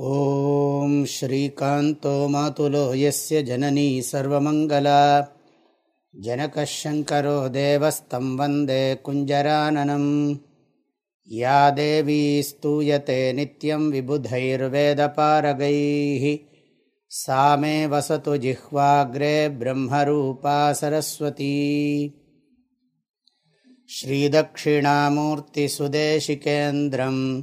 ॐ श्रीकान्तो मातुलो यस्य जननी सर्वमङ्गला। जनकः शङ्करो देवस्तं वन्दे कुञ्जराननम् या देवी स्तूयते नित्यं विबुधैर्वेदपारगैः। सा मे वसतु जिह्वाग्रे ब्रह्मरूपा सरस्वती। श्रीदक्षिणामूर्तिसुदेशिकेन्द्रम्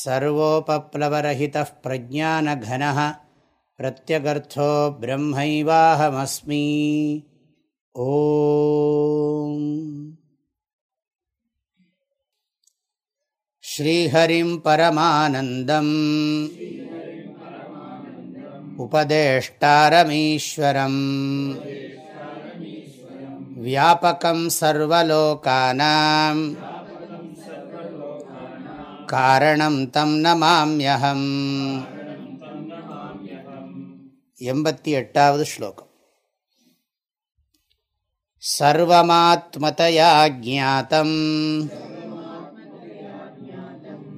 सर्वोपप्लवरहितः प्रज्ञानघनः प्रत्यगर्थो ब्रह्मैवाहमस्मि ॐ श्रीहरिं परमानन्दम् उपदेष्टारमीश्वरम् व्यापकं सर्वलोकानाम् காரணம் தம் நமாமியகம் எண்பத்தி எட்டாவது ஸ்லோகம். சர்வமாத்மதயா ஜாத்தம்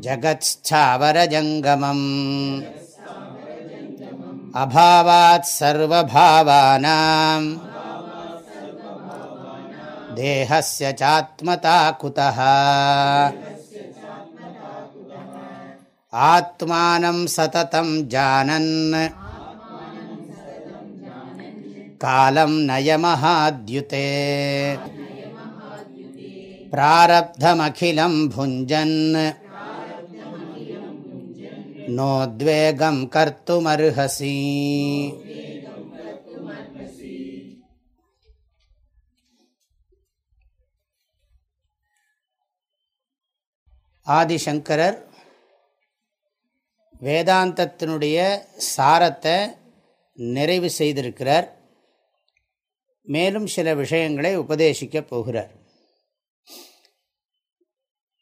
ஜகத்ஸ்தாவரஜங்கமம். அபாவாத் சர்வபாவானாம். தேகஸ்ய சாத்மதா குதः ஆத்மானம் சததம் ஜானன். காலம் நயமஹாத்யுதே. பிராரப்தமகிலம் புஞ்சன். நோத்வேகம் கர்த்துமர்ஹசி ஆதிசங்கரர் வேதாந்தத்தினுடைய சாரத்தை நிறைவு செய்திருக்கிறார். மேலும் சில விஷயங்களை உபதேசிக்கப் போகிறார்.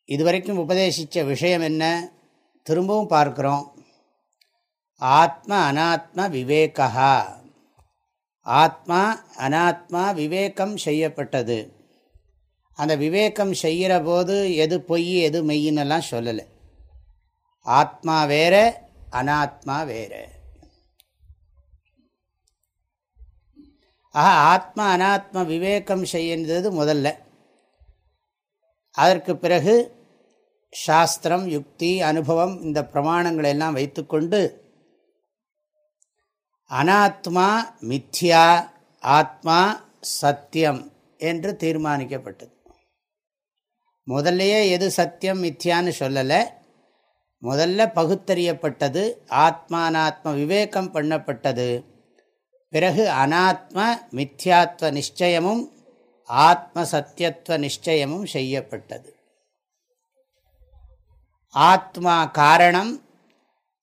இதுவரைக்கும் உபதேசித்த விஷயம் என்ன? திரும்பவும் பார்க்குறோம். ஆத்ம அனாத்ம விவேகா ஆத்மா அனாத்மா விவேகம் செய்யப்பட்டது. அந்த விவேகம் செய்கிற போது எது பொய் எது மெய்யின்னெல்லாம் சொல்லலை. ஆத்மா வேற அனாத்மா வேற. ஆஹா ஆத்மா அனாத்மா விவேகம் செய்யறது முதல்ல. அதற்கு பிறகு சாஸ்திரம் யுக்தி அனுபவம் இந்த பிரமாணங்களை எல்லாம் வைத்துக்கொண்டு அனாத்மா மித்யா ஆத்மா சத்தியம் என்று தீர்மானிக்கப்பட்டது. முதல்லையே எது சத்தியம் மித்யான்னு சொல்லலை. முதல்ல பகுத்தறியப்பட்டது ஆத்மானாத்ம விவேகம் பண்ணப்பட்டது. பிறகு அனாத்ம மித்யாத்வ நிச்சயமும் ஆத்ம சத்தியத்துவ நிச்சயமும் செய்யப்பட்டது. ஆத்மா காரணம்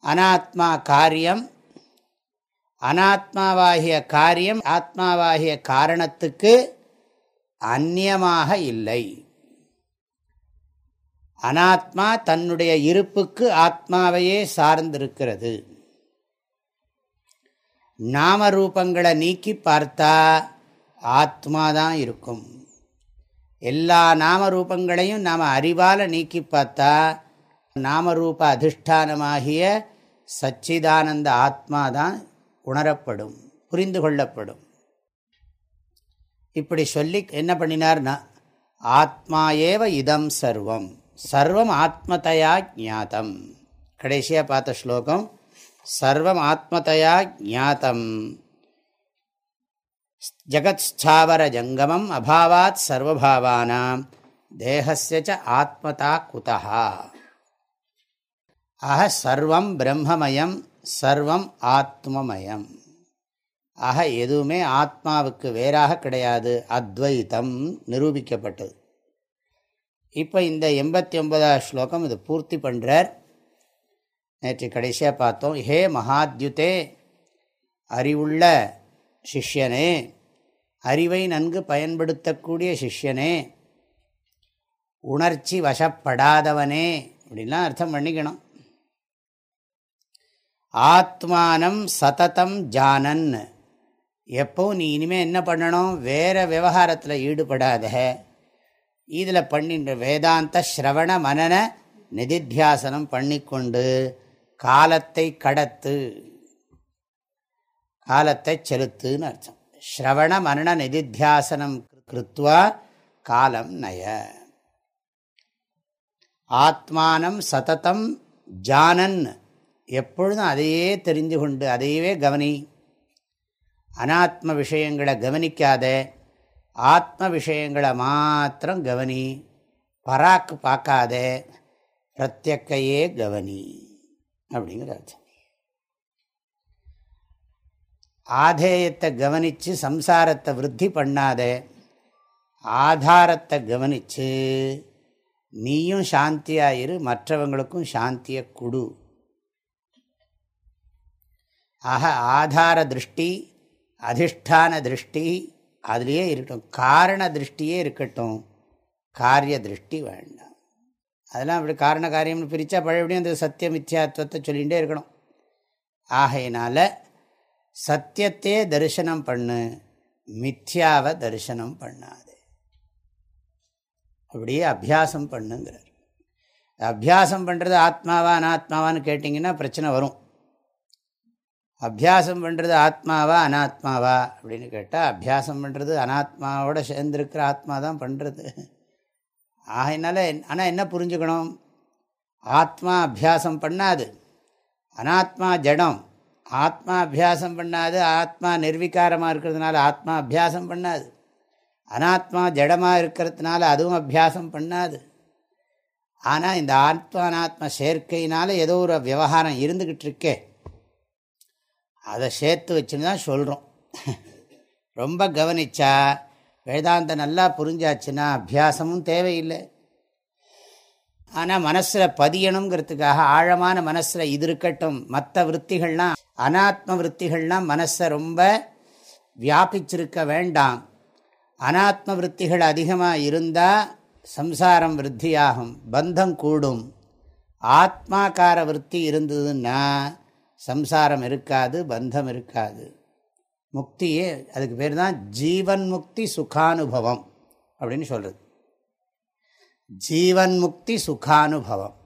அனாத்மா காரியம் அனாத்மாவாகிய காரியம் ஆத்மாவாகிய காரணத்துக்கு அந்நியமாக இல்லை. அனாத்மா தன்னுடைய இருப்புக்கு ஆத்மாவையே சார்ந்திருக்கிறது. நாம ரூபங்களை நீக்கி பார்த்தா ஆத்மா தான் இருக்கும். எல்லா நாம ரூபங்களையும் நாம் அறிவால் நீக்கி பார்த்தா நாமரூப அதிஷ்டானமாகிய சச்சிதானந்த ஆத்மா தான் உணரப்படும் புரிந்து கொள்ளப்படும். இப்படி சொல்லி என்ன பண்ணினார்னா ஆத்மா ஏவ இதம் சர்வம். சர்வம் ஆத்மதையா ஜாத்தம் கடைசியாக பார்த்த ஸ்லோகம் சர்வம் ஆத்மதையா ஜாத்தம் ஜகத்ஸ்தாவர ஜங்கமம் அபாவாத் சர்வபாவானாம். தேகசிய ஆத்மதா குதா ஆக சர்வம் பிரம்மமயம் சர்வம் ஆத்மமயம். ஆக எதுவுமே ஆத்மாவுக்கு வேறாக கிடையாது அத்வைத்தம் நிரூபிக்கப்பட்டது. இப்போ இந்த எண்பத்தி ஒன்பதாவது ஸ்லோகம் இது பூர்த்தி பண்ணுறார் நேற்று கடைசியாக பார்த்தோம். ஹே மகாத்யுதே அறிவுள்ள சிஷ்யனே அறிவை நன்கு பயன்படுத்தக்கூடிய சிஷ்யனே உணர்ச்சி வசப்படாதவனே அப்படின்லாம் அர்த்தம் பண்ணிக்கணும். ஆத்மானம் சததம் ஜானன். எப்போ நீ இனிமேல் என்ன பண்ணணும்? வேறு விவகாரத்தில் ஈடுபடாத. இதில் பண்ணின்ற வேதாந்த ஸ்ரவண மனன நிதித்தியாசனம் பண்ணிக்கொண்டு காலத்தை கடத்து காலத்தை செலுத்துன்னு அர்த்தம். ஸ்ரவண மரண நிதித்தியாசனம் கிருத்வா காலம் நய. ஆத்மானம் சததம் ஜானன். எப்பொழுதும் அதையே தெரிந்து கொண்டு அதையவே கவனி. அனாத்ம விஷயங்களை கவனிக்காத ஆத்ம விஷயங்களை மாத்திரம் கவனி. பராக்கு பார்க்காத பிரத்யக்கையே கவனி. அப்படிங்கிற அர்த்தம். ஆதேயத்தை கவனித்து சம்சாரத்தை விருத்தி பண்ணாத ஆதாரத்தை கவனித்து நீயும் சாந்தியாயிரு மற்றவங்களுக்கும் சாந்தியை கொடு. ஆக ஆதார திருஷ்டி அதிஷ்டான திருஷ்டி அதுலேயே இருக்கட்டும். காரண திருஷ்டியே இருக்கட்டும். காரிய திருஷ்டி வேண்டாம். அதெல்லாம் அப்படி காரண காரியம்னு பிரித்தா பழையபடியும் அந்த சத்திய மித்யாத்வத்தை சொல்லிகிட்டே இருக்கணும். ஆகையினால சத்தியத்தையே தரிசனம் பண்ணு. மித்யாவை தரிசனம் பண்ணாது. அப்படியே அபியாசம் பண்ணுங்கிறார். அபியாசம் பண்ணுறது ஆத்மாவா அனாத்மாவான்னு கேட்டிங்கன்னா பிரச்சனை வரும். அபியாசம் பண்ணுறது ஆத்மாவா அனாத்மாவா? அப்படின்னு கேட்டால் அபியாசம் பண்ணுறது அனாத்மாவோட சேர்ந்துருக்கிற ஆத்மா தான் பண்ணுறது ஆகினால ஆனால் என்ன புரிஞ்சுக்கணும்? ஆத்மா அபியாசம் பண்ணாது. அனாத்மா ஜடம். ஆத்மா அபியாசம் பண்ணாது ஆத்மா நிர்வீகாரமாக இருக்கிறதுனால ஆத்மா அபியாசம் பண்ணாது. அனாத்மா ஜடமாக இருக்கிறதுனால அதுவும் அபியாசம் பண்ணாது. ஆனால் இந்த ஆத்மா அனாத்மா சேர்க்கையினால ஏதோ ஒரு விவகாரம் இருந்துக்கிட்டு இருக்கே. அதை சேர்த்து வச்சுன்னு தான் சொல்கிறோம் ரொம்ப கவனித்தா வேதாந்த நல்லா புரிஞ்சாச்சுன்னா அபியாசமும் தேவையில்லை. ஆனால் மனசில் பதியணுங்கிறதுக்காக ஆழமான மனசில் இது இருக்கட்டும் மற்ற விற்த்திகள்லாம் அனாத்ம விற்த்திகள்லாம் மனசை ரொம்ப வியாபிச்சிருக்க வேண்டாம். அனாத்ம விற்த்திகள் அதிகமாக இருந்தால் சம்சாரம் விருத்தியாகும் பந்தம் கூடும். ஆத்மாக்கார விற்பி இருந்ததுன்னா சம்சாரம் இருக்காது பந்தம் இருக்காது. முக்தியே அதுக்கு பேர் தான் ஜீவன் முக்தி சுகானுபவம் அப்படின்னு சொல்கிறது ஜீவன் முக்தி சுகானுபவம்.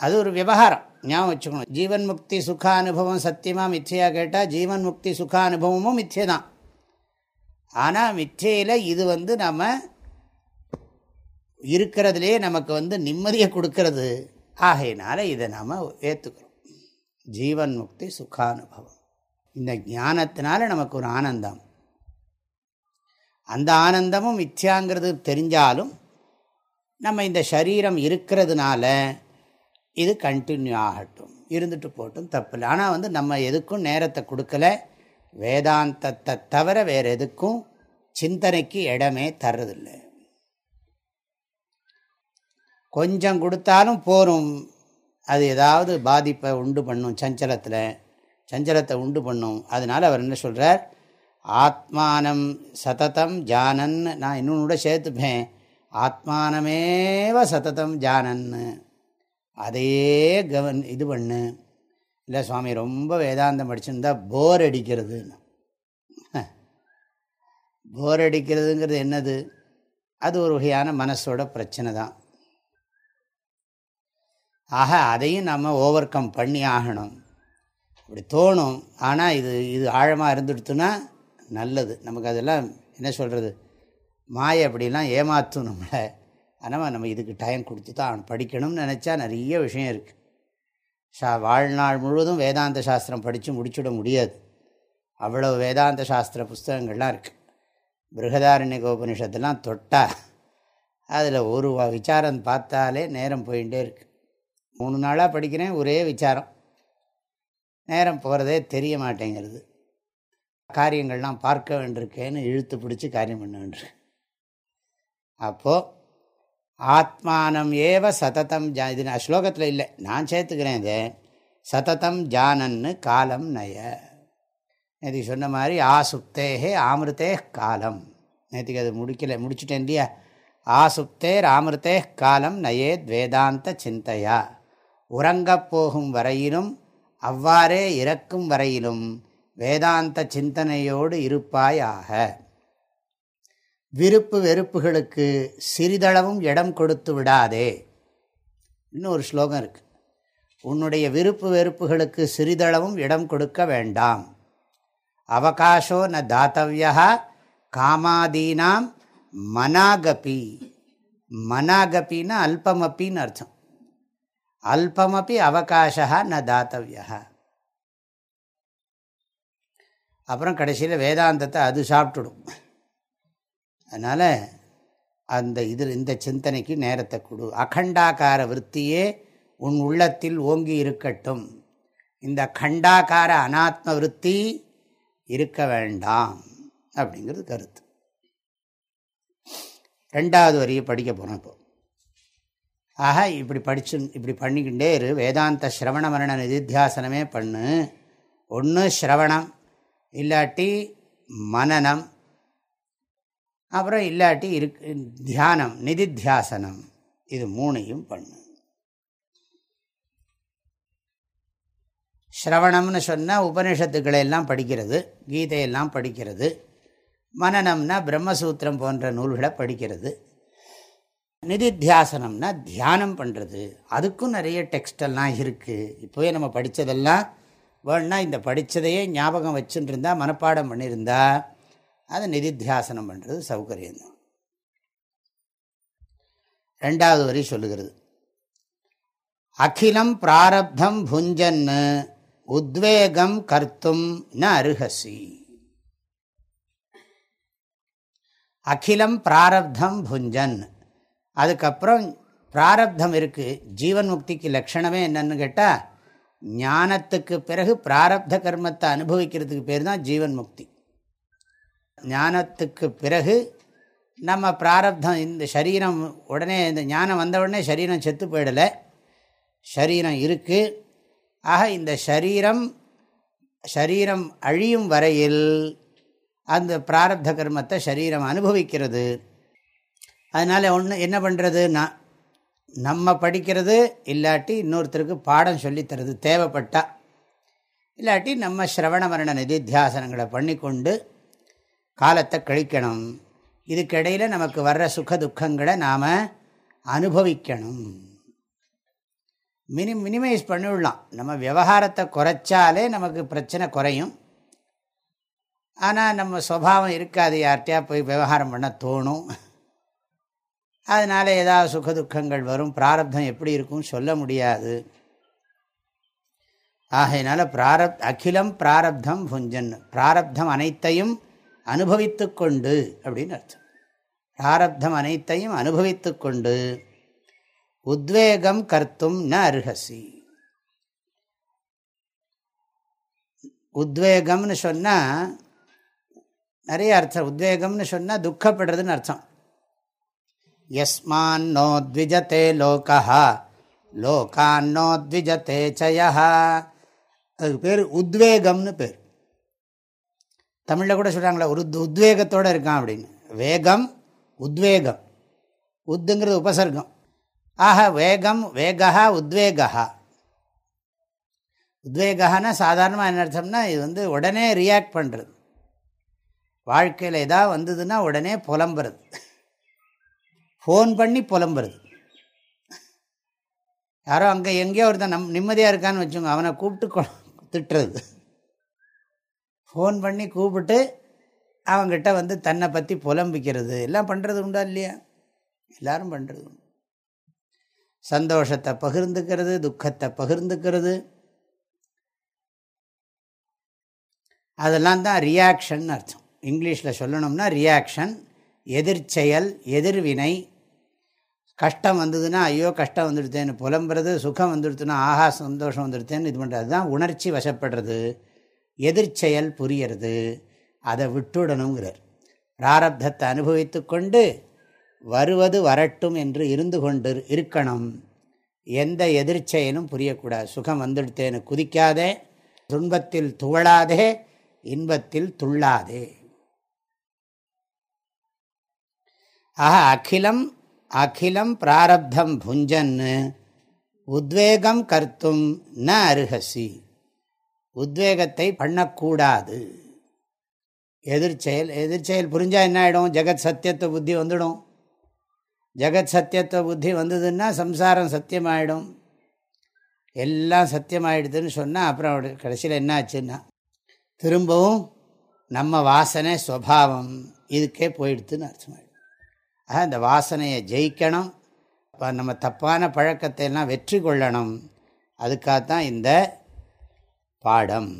அது ஒரு விவகாரம். ஞாபகம் வச்சுக்கணும். ஜீவன் முக்தி சுகானுபவம் சத்தியமாக மிச்சையாக கேட்டால் ஜீவன் முக்தி சுகானுபவமும் மிச்சை தான். ஆனால் மிச்சையில் இது வந்து நம்ம இருக்கிறதுலே நமக்கு வந்து நிம்மதியை கொடுக்கறது ஆகையினால இதை நாம் ஏற்றுக்கிறோம் ஜீவன் முக்தி சுகானுபவம். இந்த ஞானத்தினால நமக்கு ஒரு ஆனந்தம். அந்த ஆனந்தமும் மித்யாங்கிறது தெரிஞ்சாலும் நம்ம இந்த சரீரம் இருக்கிறதுனால இது கண்டினியூ ஆகட்டும். இருந்துட்டு போட்டும் தப்பில்லை ஆனால் வந்து நம்ம எதுக்கும் நேரத்தை கொடுக்கல. வேதாந்தத்தை தவிர வேறு எதுக்கும் சிந்தனைக்கு இடமே தர்றதில்லை. கொஞ்சம் கொடுத்தாலும் போகும் அது ஏதாவது பாதிப்பை உண்டு பண்ணும் சஞ்சலத்தில். சஞ்சலத்தை உண்டு பண்ணும். அதனால் அவர் என்ன சொல்கிறார் ஆத்மானம் சததம் ஜானன். நான் இன்னொன்று கூட சேர்த்துப்பேன். ஆத்மானமேவ சததம் ஜானன்னு அதையே கவன் இது பண்ணு. இல்லை சுவாமி ரொம்ப வேதாந்தம் படிச்சுருந்தா போர் அடிக்கிறதுன்னு போர் அடிக்கிறதுங்கிறது என்னது? அது ஒரு வகையான மனசோட பிரச்சனை தான். ஆக அதையும் நம்ம ஓவர் கம் பண்ணி ஆகணும். அப்படி தோணும் ஆனால் இது இது ஆழமாக இருந்துடுத்துன்னா நல்லது. நமக்கு அதெல்லாம் என்ன சொல்கிறது மாயை அப்படிலாம் ஏமாற்றும் நம்மளை. ஆனால் நம்ம இதுக்கு டைம் கொடுத்து தான் படிக்கணும்னு நினச்சா நிறைய விஷயம் இருக்குது ஷா வாழ்நாள் முழுவதும் வேதாந்த சாஸ்திரம் படித்து முடிச்சுட முடியாது. அவ்வளோ வேதாந்த சாஸ்திர புஸ்தகங்கள்லாம் இருக்குது பிருகதாரண்யக உபனிஷத்துலாம் தொட்டா அதில் ஒரு விசாரம் பார்த்தாலே நேரம் போயிட்டே இருக்குது மூணு நாளாக படிக்கிறேன் ஒரே விசாரம். நேரம் போகிறதே தெரிய மாட்டேங்கிறது. காரியங்கள்லாம் பார்க்க வேண்டியிருக்கேன்னு இழுத்து பிடிச்சி காரியம் பண்ண வேண்டியிருக்கு. அப்போது ஆத்மானம் ஏவ சததம் ஜா இது நான் ஸ்லோகத்தில் இல்லை நான் சேர்த்துக்கிறேன் இதை. சததம் ஜானன்னு காலம் நய. நேற்று சொன்ன மாதிரி ஆசுப்தேகே ஆமிருத்தே காலம். நேற்றுக்கு அது முடிக்கல முடிச்சுட்டேன் இல்லையா? ஆசுப்தேர் ஆமிருத்தே காலம் நயேத் வேதாந்த சிந்தையா. உறங்கப் போகும் வரையிலும் அவ்வாறே இறக்கும் வரையிலும் வேதாந்த சிந்தனையோடு இருப்பாயாக. விருப்பு வெறுப்புகளுக்கு சிறிதளவும் இடம் கொடுத்து விடாதே. இன்னும் ஒரு ஸ்லோகம் இருக்கு. உன்னுடைய விருப்பு வெறுப்புகளுக்கு சிறிதளவும் இடம் கொடுக்க வேண்டாம். அவகாசோ ந தாத்தவியா காமாதீனாம் மனாகபி. மனாகப்பின்னா அல்பமப்பின்னு அர்த்தம். அல்பமபி அவகாசா ந தாத்தவியா அப்புறம் கடைசியில் வேதாந்தத்தை அது சாப்பிட்டுடும். அதனால் அந்த இது இந்த சிந்தனைக்கு நேரத்தை கொடு. அகண்டாக்கார விற்த்தியே உன் உள்ளத்தில் ஓங்கி இருக்கட்டும். இந்த கண்டாக்கார அனாத்ம விற்பி இருக்க வேண்டாம் அப்படிங்கிறது கருத்து. ரெண்டாவது வரியை படிக்க போகிறோம் இப்போ. ஆக இப்படி படிச்சு இப்படி பண்ணிக்கிட்டே இரு. வேதாந்த சிரவண மரண நிதித்தியாசனமே பண்ணு. ஒன்று ஸ்ரவணம் இல்லாட்டி மனநம் அப்புறம் இல்லாட்டி இருக்கு தியானம் நிதித்தியாசனம். இது மூணையும் பண்ணு. ஸ்ரவணம்னு சொன்னால் உபனிஷத்துக்களை எல்லாம் படிக்கிறது கீதையெல்லாம் படிக்கிறது. மனநம்னா பிரம்மசூத்திரம் போன்ற நூல்களை படிக்கிறது. நிதித்தியாசனம்னா தியானம் பண்ணுறது அதுக்கும் நிறைய டெக்ஸ்டெல்லாம் இருக்குது இப்போவே நம்ம படித்ததெல்லாம் வேணுன்னா இந்த படித்ததையே ஞாபகம் வச்சுருந்தா இருந்தால் மனப்பாடம் பண்ணியிருந்தா அதை நிதித்தியாசனம் பண்ணுறது சௌகரியம்தான். ரெண்டாவது வரி சொல்லுகிறது. அகிலம் பிராரப்தம் புஞ்சன்னு உத்வேகம் கர்த்தும் ந அருகசி அகிலம் பிராரப்தம் புஞ்சன் அதுக்கப்புறம் பிராரப்தம் இருக்குது ஜீவன் முக்திக்கு லட்சணமே என்னன்னு கேட்டால் ஞானத்துக்கு பிறகு பிராரப்த கர்மத்தை அனுபவிக்கிறதுக்கு பேர் தான் ஜீவன் முக்தி. ஞானத்துக்கு பிறகு நம்ம பிராரப்தம் இந்த சரீரம் உடனே இந்த ஞானம் வந்த உடனே சரீரம் செத்து போயிடலை. சரீரம் இருக்குது ஆக இந்த சரீரம் சரீரம் அழியும் வரையில் அந்த பிராரப்த கர்மத்தை சரீரம் அனுபவிக்கிறது. அதனால் ஒன்று என்ன பண்ணுறதுன்னா நம்ம படிக்கிறது இல்லாட்டி இன்னொருத்தருக்கு பாடம் சொல்லித்தரது தேவைப்பட்டா இல்லாட்டி நம்ம ஸ்ரவண மரண நிதித்தியாசனங்களை பண்ணிக்கொண்டு காலத்தை கழிக்கணும். இதுக்கிடையில் நமக்கு வர்ற சுக துக்கங்களை நாம் அனுபவிக்கணும். மினி மினிமைஸ் பண்ணிவிடலாம் நம்ம விவகாரத்தை குறைச்சாலே நமக்கு பிரச்சனை குறையும். ஆனால் நம்ம சுவாவம் இருக்காது யார்கிட்டயா போய் விவகாரம் பண்ண தோணும். அதனால் ஏதாவது சுக துக்கங்கள் வரும். பிராரப்தம் எப்படி இருக்கும் சொல்ல முடியாது. ஆகையினால பிராரப் அகிலம் பிராரப்தம் புஞ்சன். பிராரப்தம் அனைத்தையும் அனுபவித்து கொண்டு அப்படின்னு அர்த்தம். பிராரப்தம் அனைத்தையும் அனுபவித்து கொண்டு உத்வேகம் கர்த்தும் ந அருகசி. உத்வேகம்னு சொன்னால் நிறைய அர்த்தம். உத்வேகம்னு சொன்னால் துக்கப்படுறதுன்னு அர்த்தம். யஸ்மான்னோ த்விஜத்தே லோகா சயா அதுக்கு பேர் உத்வேகம்னு பேர். தமிழில் கூட சொல்கிறாங்களா ஒரு உத்வேகத்தோடு இருக்கான் அப்படின்னு. வேகம் உத்வேகம். உத்துங்கிறது உபசர்க்கம். ஆக வேகம் வேகா உத்வேகா உத்வேகானா சாதாரணமாக என்ன அர்த்தம்னா இது வந்து உடனே ரியாக்ட் பண்ணுறது வாழ்க்கையில் எதாவது வந்ததுன்னா உடனே புலம்புறது. ஃபோன் பண்ணி புலம்புறது. யாரோ அங்கே எங்கேயோ ஒருத்தன் நம் நிம்மதியாக இருக்கான்னு வச்சுங்க அவனை கூப்பிட்டு திட்டுறது. ஃபோன் பண்ணி கூப்பிட்டு அவங்ககிட்ட வந்து தன்னை பற்றி புலம்பிக்கிறது. எல்லாம் பண்ணுறது உண்டா இல்லையா? எல்லாரும் பண்ணுறது சந்தோஷத்தை பகிர்ந்துக்கிறது துக்கத்தை பகிர்ந்துக்கிறது. அதெல்லாம் தான் ரியாக்ஷன் அர்த்தம். இங்கிலீஷில் சொல்லணும்னா ரியாக்ஷன் எதிர்ச்செயல் எதிர்வினை கஷ்டம் வந்ததுன்னா ஐயோ கஷ்டம் வந்துடுத்தேன்னு புலம்புறது சுகம் வந்துடுத்துன்னா ஆஹா சந்தோஷம் வந்துடுத்தேன்னு இது பண்ணுறது தான் உணர்ச்சி வசப்படுறது எதிர்ச்செயல் புரியறது அதை விட்டுடணுங்கிறார். பிராரப்தத்தை அனுபவித்து கொண்டு வருவது வரட்டும் என்று இருந்து கொண்டு இருக்கணும். எந்த எதிர்ச்செயலும் புரியக்கூடாது. சுகம் வந்துடுத்தேன்னு குதிக்காதே துன்பத்தில் துவளாதே இன்பத்தில் துள்ளாதே. ஆக அகிலம் அகிலம் பிராரப்தம் புஞ்சன் உத்வேகம் கர்த்தும் ந அருகசி. உத்வேகத்தை பண்ணக்கூடாது. எதிர்ச்செயல் எதிர்ச்செயல் புரிஞ்சால் என்ன ஆகிடும் ஜெகத் சத்தியத்துவ புத்தி வந்துடும். ஜெகத் சத்தியத்துவ புத்தி வந்ததுன்னா சம்சாரம் சத்தியமாயிடும். எல்லாம் சத்தியமாயிடுதுன்னு சொன்னால் அப்புறம் கடைசியில் என்ன ஆச்சுன்னா திரும்பவும் நம்ம வாசனை ஸ்வபாவம் இதுக்கே போயிடுதுன்னு அர்த்தமாயிடும். ஆக இந்த வாசனையை ஜெயிக்கணும். நம்ம தப்பான பழக்கத்தை எல்லாம் வெற்றி கொள்ளணும். அதுக்காகத்தான் இந்த பாடம்.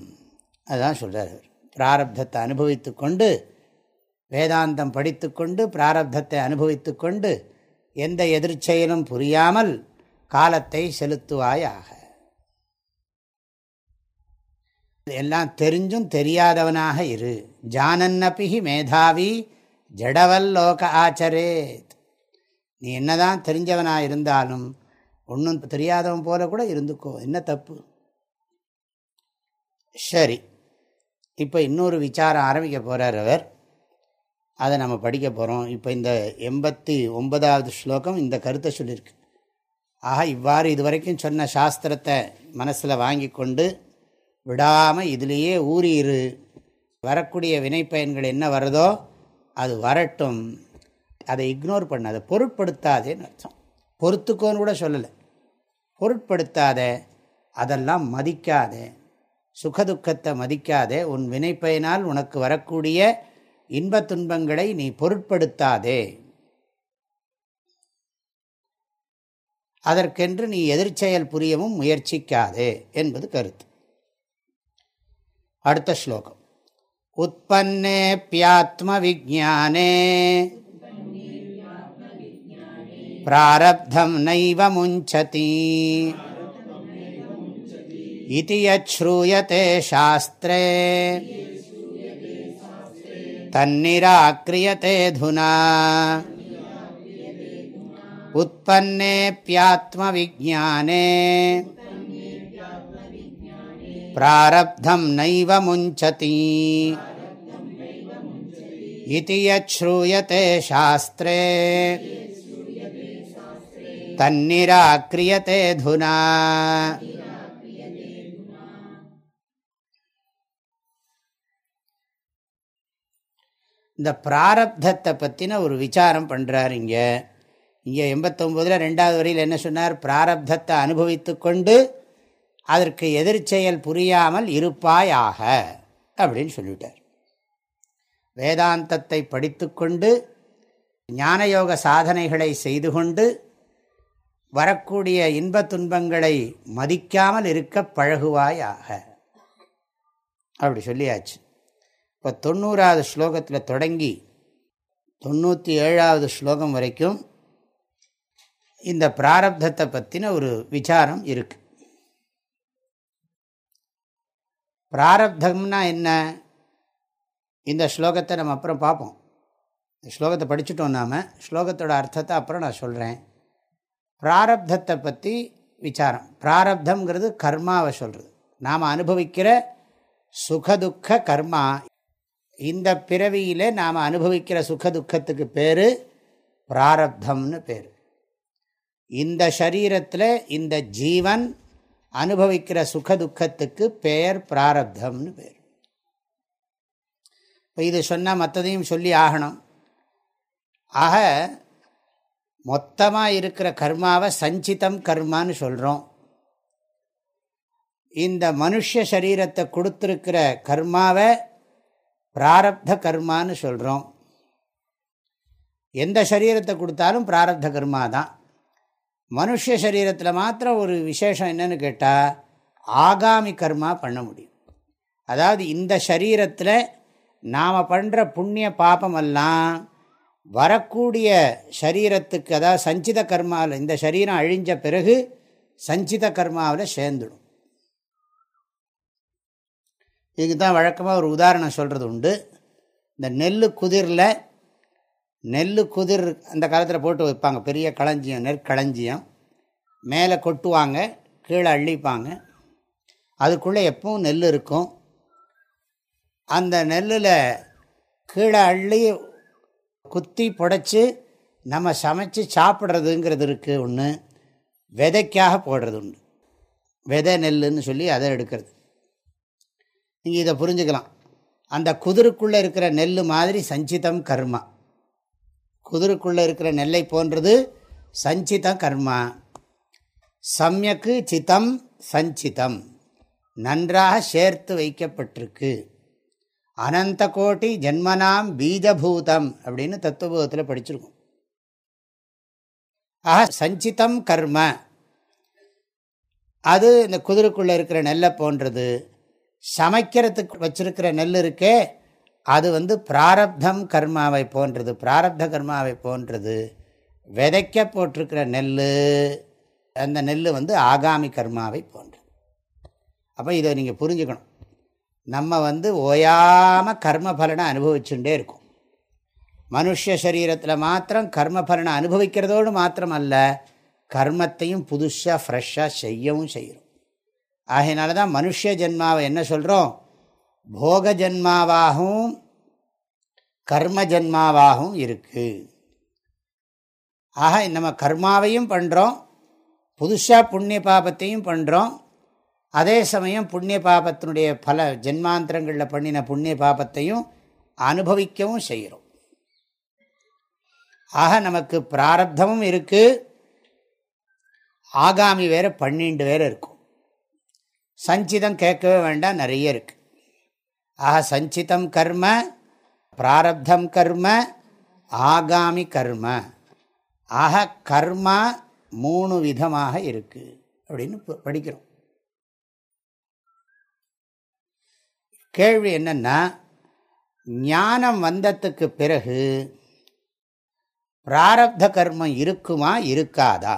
அதுதான் சொல்கிறார் பிராரப்தத்தை அனுபவித்து கொண்டு வேதாந்தம் படித்து கொண்டு பிராரப்தத்தை அனுபவித்து கொண்டு எந்த எதிர்ச்செயலும் புரியாமல் காலத்தை செலுத்துவாயாக. எல்லாம் தெரிஞ்சும் தெரியாதவனாக இரு. ஜானன்னபிகி மேதாவி ஜடவல் லோக ஆச்சரேத் நீ என்னதான் தெரிஞ்சவனாக இருந்தாலும் ஒன்றும் தெரியாதவன் போல கூட இருந்துக்கோ. என்ன தப்பு? சரி. இப்போ இன்னொரு விசாரம் ஆரம்பிக்க போகிறார் அவர். அதை நம்ம படிக்க போகிறோம் இப்போ இந்த எண்பத்தி ஒன்பதாவது ஸ்லோகம் இந்த கருத்தை சொல்லியிருக்கு. ஆக இவ்வாறு இதுவரைக்கும் சொன்ன சாஸ்திரத்தை மனசில் வாங்கி கொண்டு விடாமல் இதிலேயே ஊறியிரு. வரக்கூடிய வினைப்பயன்கள் என்ன வருதோ அது வரட்டும். அதை இக்னோர் பண்ண அதை பொருட்படுத்தாதேன்னு அர்த்தம். பொறுத்துக்கோன்னு கூட சொல்லலை. பொருட்படுத்தாத அதெல்லாம் மதிக்காதே சுகதுக்கத்தை மதிக்காதே உன் வினைப்பயனால் உனக்கு வரக்கூடிய இன்ப துன்பங்களை நீ பொருட்படுத்தாதே. அதற்கென்று நீ எதிர்ச்செயல் புரியவும் முயற்சிக்காதே என்பது கருத்து. அடுத்த ஸ்லோகம். उत्पन्नेऽप्यात्मविज्ञाने प्रारब्धं नैव मुञ्चति इति यच्छ्रूयते शास्त्रे तन्निराक्रियतेऽधुना उत्पन्नेऽप्यात्मविज्ञाने प्रारब्धं नैव मुञ्चति इति यच्छ्रूयते शास्त्रे तन्निराक्रियतेऽधुना இந்த பிராரப்தத்தை பற்றின ஒரு விசாரம் பண்ணுறார் இங்கே இங்கே எண்பத்தொம்போதில் ரெண்டாவது வரையில் என்ன சொன்னார் பிராரப்தத்தை அனுபவித்து கொண்டு அதற்கு எதிர்ச்செயல் புரியாமல் இருப்பாயாக அப்படின்னு சொல்லிவிட்டார் வேதாந்தத்தை படித்து கொண்டு ஞானயோக சாதனைகளை செய்து கொண்டு வரக்கூடிய இன்ப துன்பங்களை மதிக்காமல் இருக்க பழகுவாயாக. அப்படி சொல்லியாச்சு. இப்போ தொண்ணூறாவது ஸ்லோகத்தில் தொடங்கி தொண்ணூற்றி ஏழாவது ஸ்லோகம் வரைக்கும் இந்த பிராரப்தத்தை பற்றின ஒரு விசாரம் இருக்கு. பிராரப்தம்னா என்ன? இந்த ஸ்லோகத்தை நம்ம அப்புறம் பார்ப்போம். இந்த ஸ்லோகத்தை படிச்சுட்டோம் நாம். ஸ்லோகத்தோட அர்த்தத்தை அப்புறம் நான் சொல்கிறேன் பிராரப்தத்தை பற்றி விசாரம். பிராரப்தங்கிறது கர்மாவை சொல்கிறது நாம் அனுபவிக்கிற சுகதுக்க கர்மா. இந்த பிறவியில் நாம் அனுபவிக்கிற சுக துக்கத்துக்கு பேர் பிராரப்தம்னு பேர். இந்த சரீரத்தில் இந்த ஜீவன் அனுபவிக்கிற சுக துக்கத்துக்கு பெயர் பிராரப்தம்னு பேர். இப்போ இது சொன்னால் மற்றதையும் சொல்லி ஆகணும். ஆக மொத்தமாக இருக்கிற கர்மாவை சஞ்சிதம் கர்மான்னு சொல்கிறோம் இந்த மனுஷ சரீரத்தை கொடுத்துருக்கிற கர்மாவை பிராரப்த கர்மான்னு சொல்கிறோம் எந்த சரீரத்தை கொடுத்தாலும் பிராரப்த கர்மா தான். மனுஷ சரீரத்தில் மாத்திரம் ஒரு விசேஷம் என்னன்னு கேட்டால் ஆகாமி கர்மா பண்ண முடியும். அதாவது இந்த சரீரத்தில் நாம் பண்ணுற புண்ணிய பாபமெல்லாம் வரக்கூடிய சரீரத்துக்கு அதாவது சஞ்சித கர்மாவில் இந்த சரீரம் அழிஞ்ச பிறகு சஞ்சித கர்மாவில் சேர்ந்துடும். இதுக்கு தான் வழக்கமாக ஒரு உதாரணம் சொல்கிறது உண்டு. இந்த நெல் குதிரில் நெல் குதிர் அந்த காலத்தில் போட்டு வைப்பாங்க. பெரிய களஞ்சியம் நெற்களஞ்சியம். மேலே கொட்டுவாங்க கீழே அள்ளிப்பாங்க. அதுக்குள்ளே எப்பவும் நெல் இருக்கும். அந்த நெல்லில் கீழே அள்ளி குத்தி புடைச்சி நம்ம சமைச்சு சாப்பிட்றதுங்கிறது இருக்குது ஒன்று விதைக்காக போடுறது உண்டு. விதை நெல்லுன்னு சொல்லி அதை எடுக்கிறது. நீங்கள் இதை புரிஞ்சுக்கலாம். அந்த குதிருக்குள்ளே இருக்கிற நெல் மாதிரி சஞ்சிதம் கர்மா. குதிருக்குள்ளே இருக்கிற நெல்லை போன்றது சஞ்சிதம் கர்மா. சமயக்கு சித்தம் சஞ்சிதம். நன்றாக சேர்த்து வைக்கப்பட்டிருக்கு. அனந்த கோட்டி ஜென்மனாம் பீஜபூதம் அப்படின்னு தத்துவபோதத்தில் படிச்சிருக்கோம். ஆக சஞ்சிதம் கர்ம. அது இந்த குதிரைக்குள்ளே இருக்கிற நெல்லை போன்றது. சமைக்கிறதுக்கு வச்சிருக்கிற நெல் இருக்கே அது வந்து பிராரப்தம் கர்மாவை போன்றது. பிராரப்த கர்மாவை போன்றது. விதைக்க போட்டிருக்கிற நெல் அந்த நெல் வந்து ஆகாமி கர்மாவை போன்றது. அப்போ இதை நீங்கள் புரிஞ்சுக்கணும். நம்ம வந்து ஓயாமல் கர்ம பலனை அனுபவிச்சுட்டே இருக்கும். மனுஷ சரீரத்தில் மாத்திரம் கர்ம பலனை அனுபவிக்கிறதோடு மாத்திரம் அல்ல கர்மத்தையும் புதுசாக ஃப்ரெஷ்ஷாக செய்யவும் செய்கிறோம் ஆகையினால தான் மனுஷ ஜென்மாவை என்ன சொல்கிறோம் போக ஜென்மாவாகவும் கர்ம ஜென்மாவாகவும் இருக்குது ஆக நம்ம கர்மாவையும் பண்ணுறோம் புதுசாக புண்ணிய பாபத்தையும் பண்ணுறோம் அதே சமயம் புண்ணிய பாபத்தினுடைய பல ஜென்மாந்திரங்களில் பண்ணின புண்ணிய பாபத்தையும் அனுபவிக்கவும் செய்கிறோம். ஆக நமக்கு பிராரப்தமும் இருக்குது ஆகாமி வேறு பன்னெண்டு வேறு இருக்கும். சஞ்சிதம் கேட்கவே வேண்டாம் நிறைய இருக்குது ஆக சஞ்சிதம் கர்ம பிராரப்தம் கர்ம ஆகாமி கர்ம. ஆக கர்மா மூணு விதமாக இருக்குது அப்படின்னு படிக்கிறோம். கேள்வி என்னென்னா ஞானம் வந்ததுக்கு பிறகு பிராரப்த கர்மம் இருக்குமா இருக்காதா?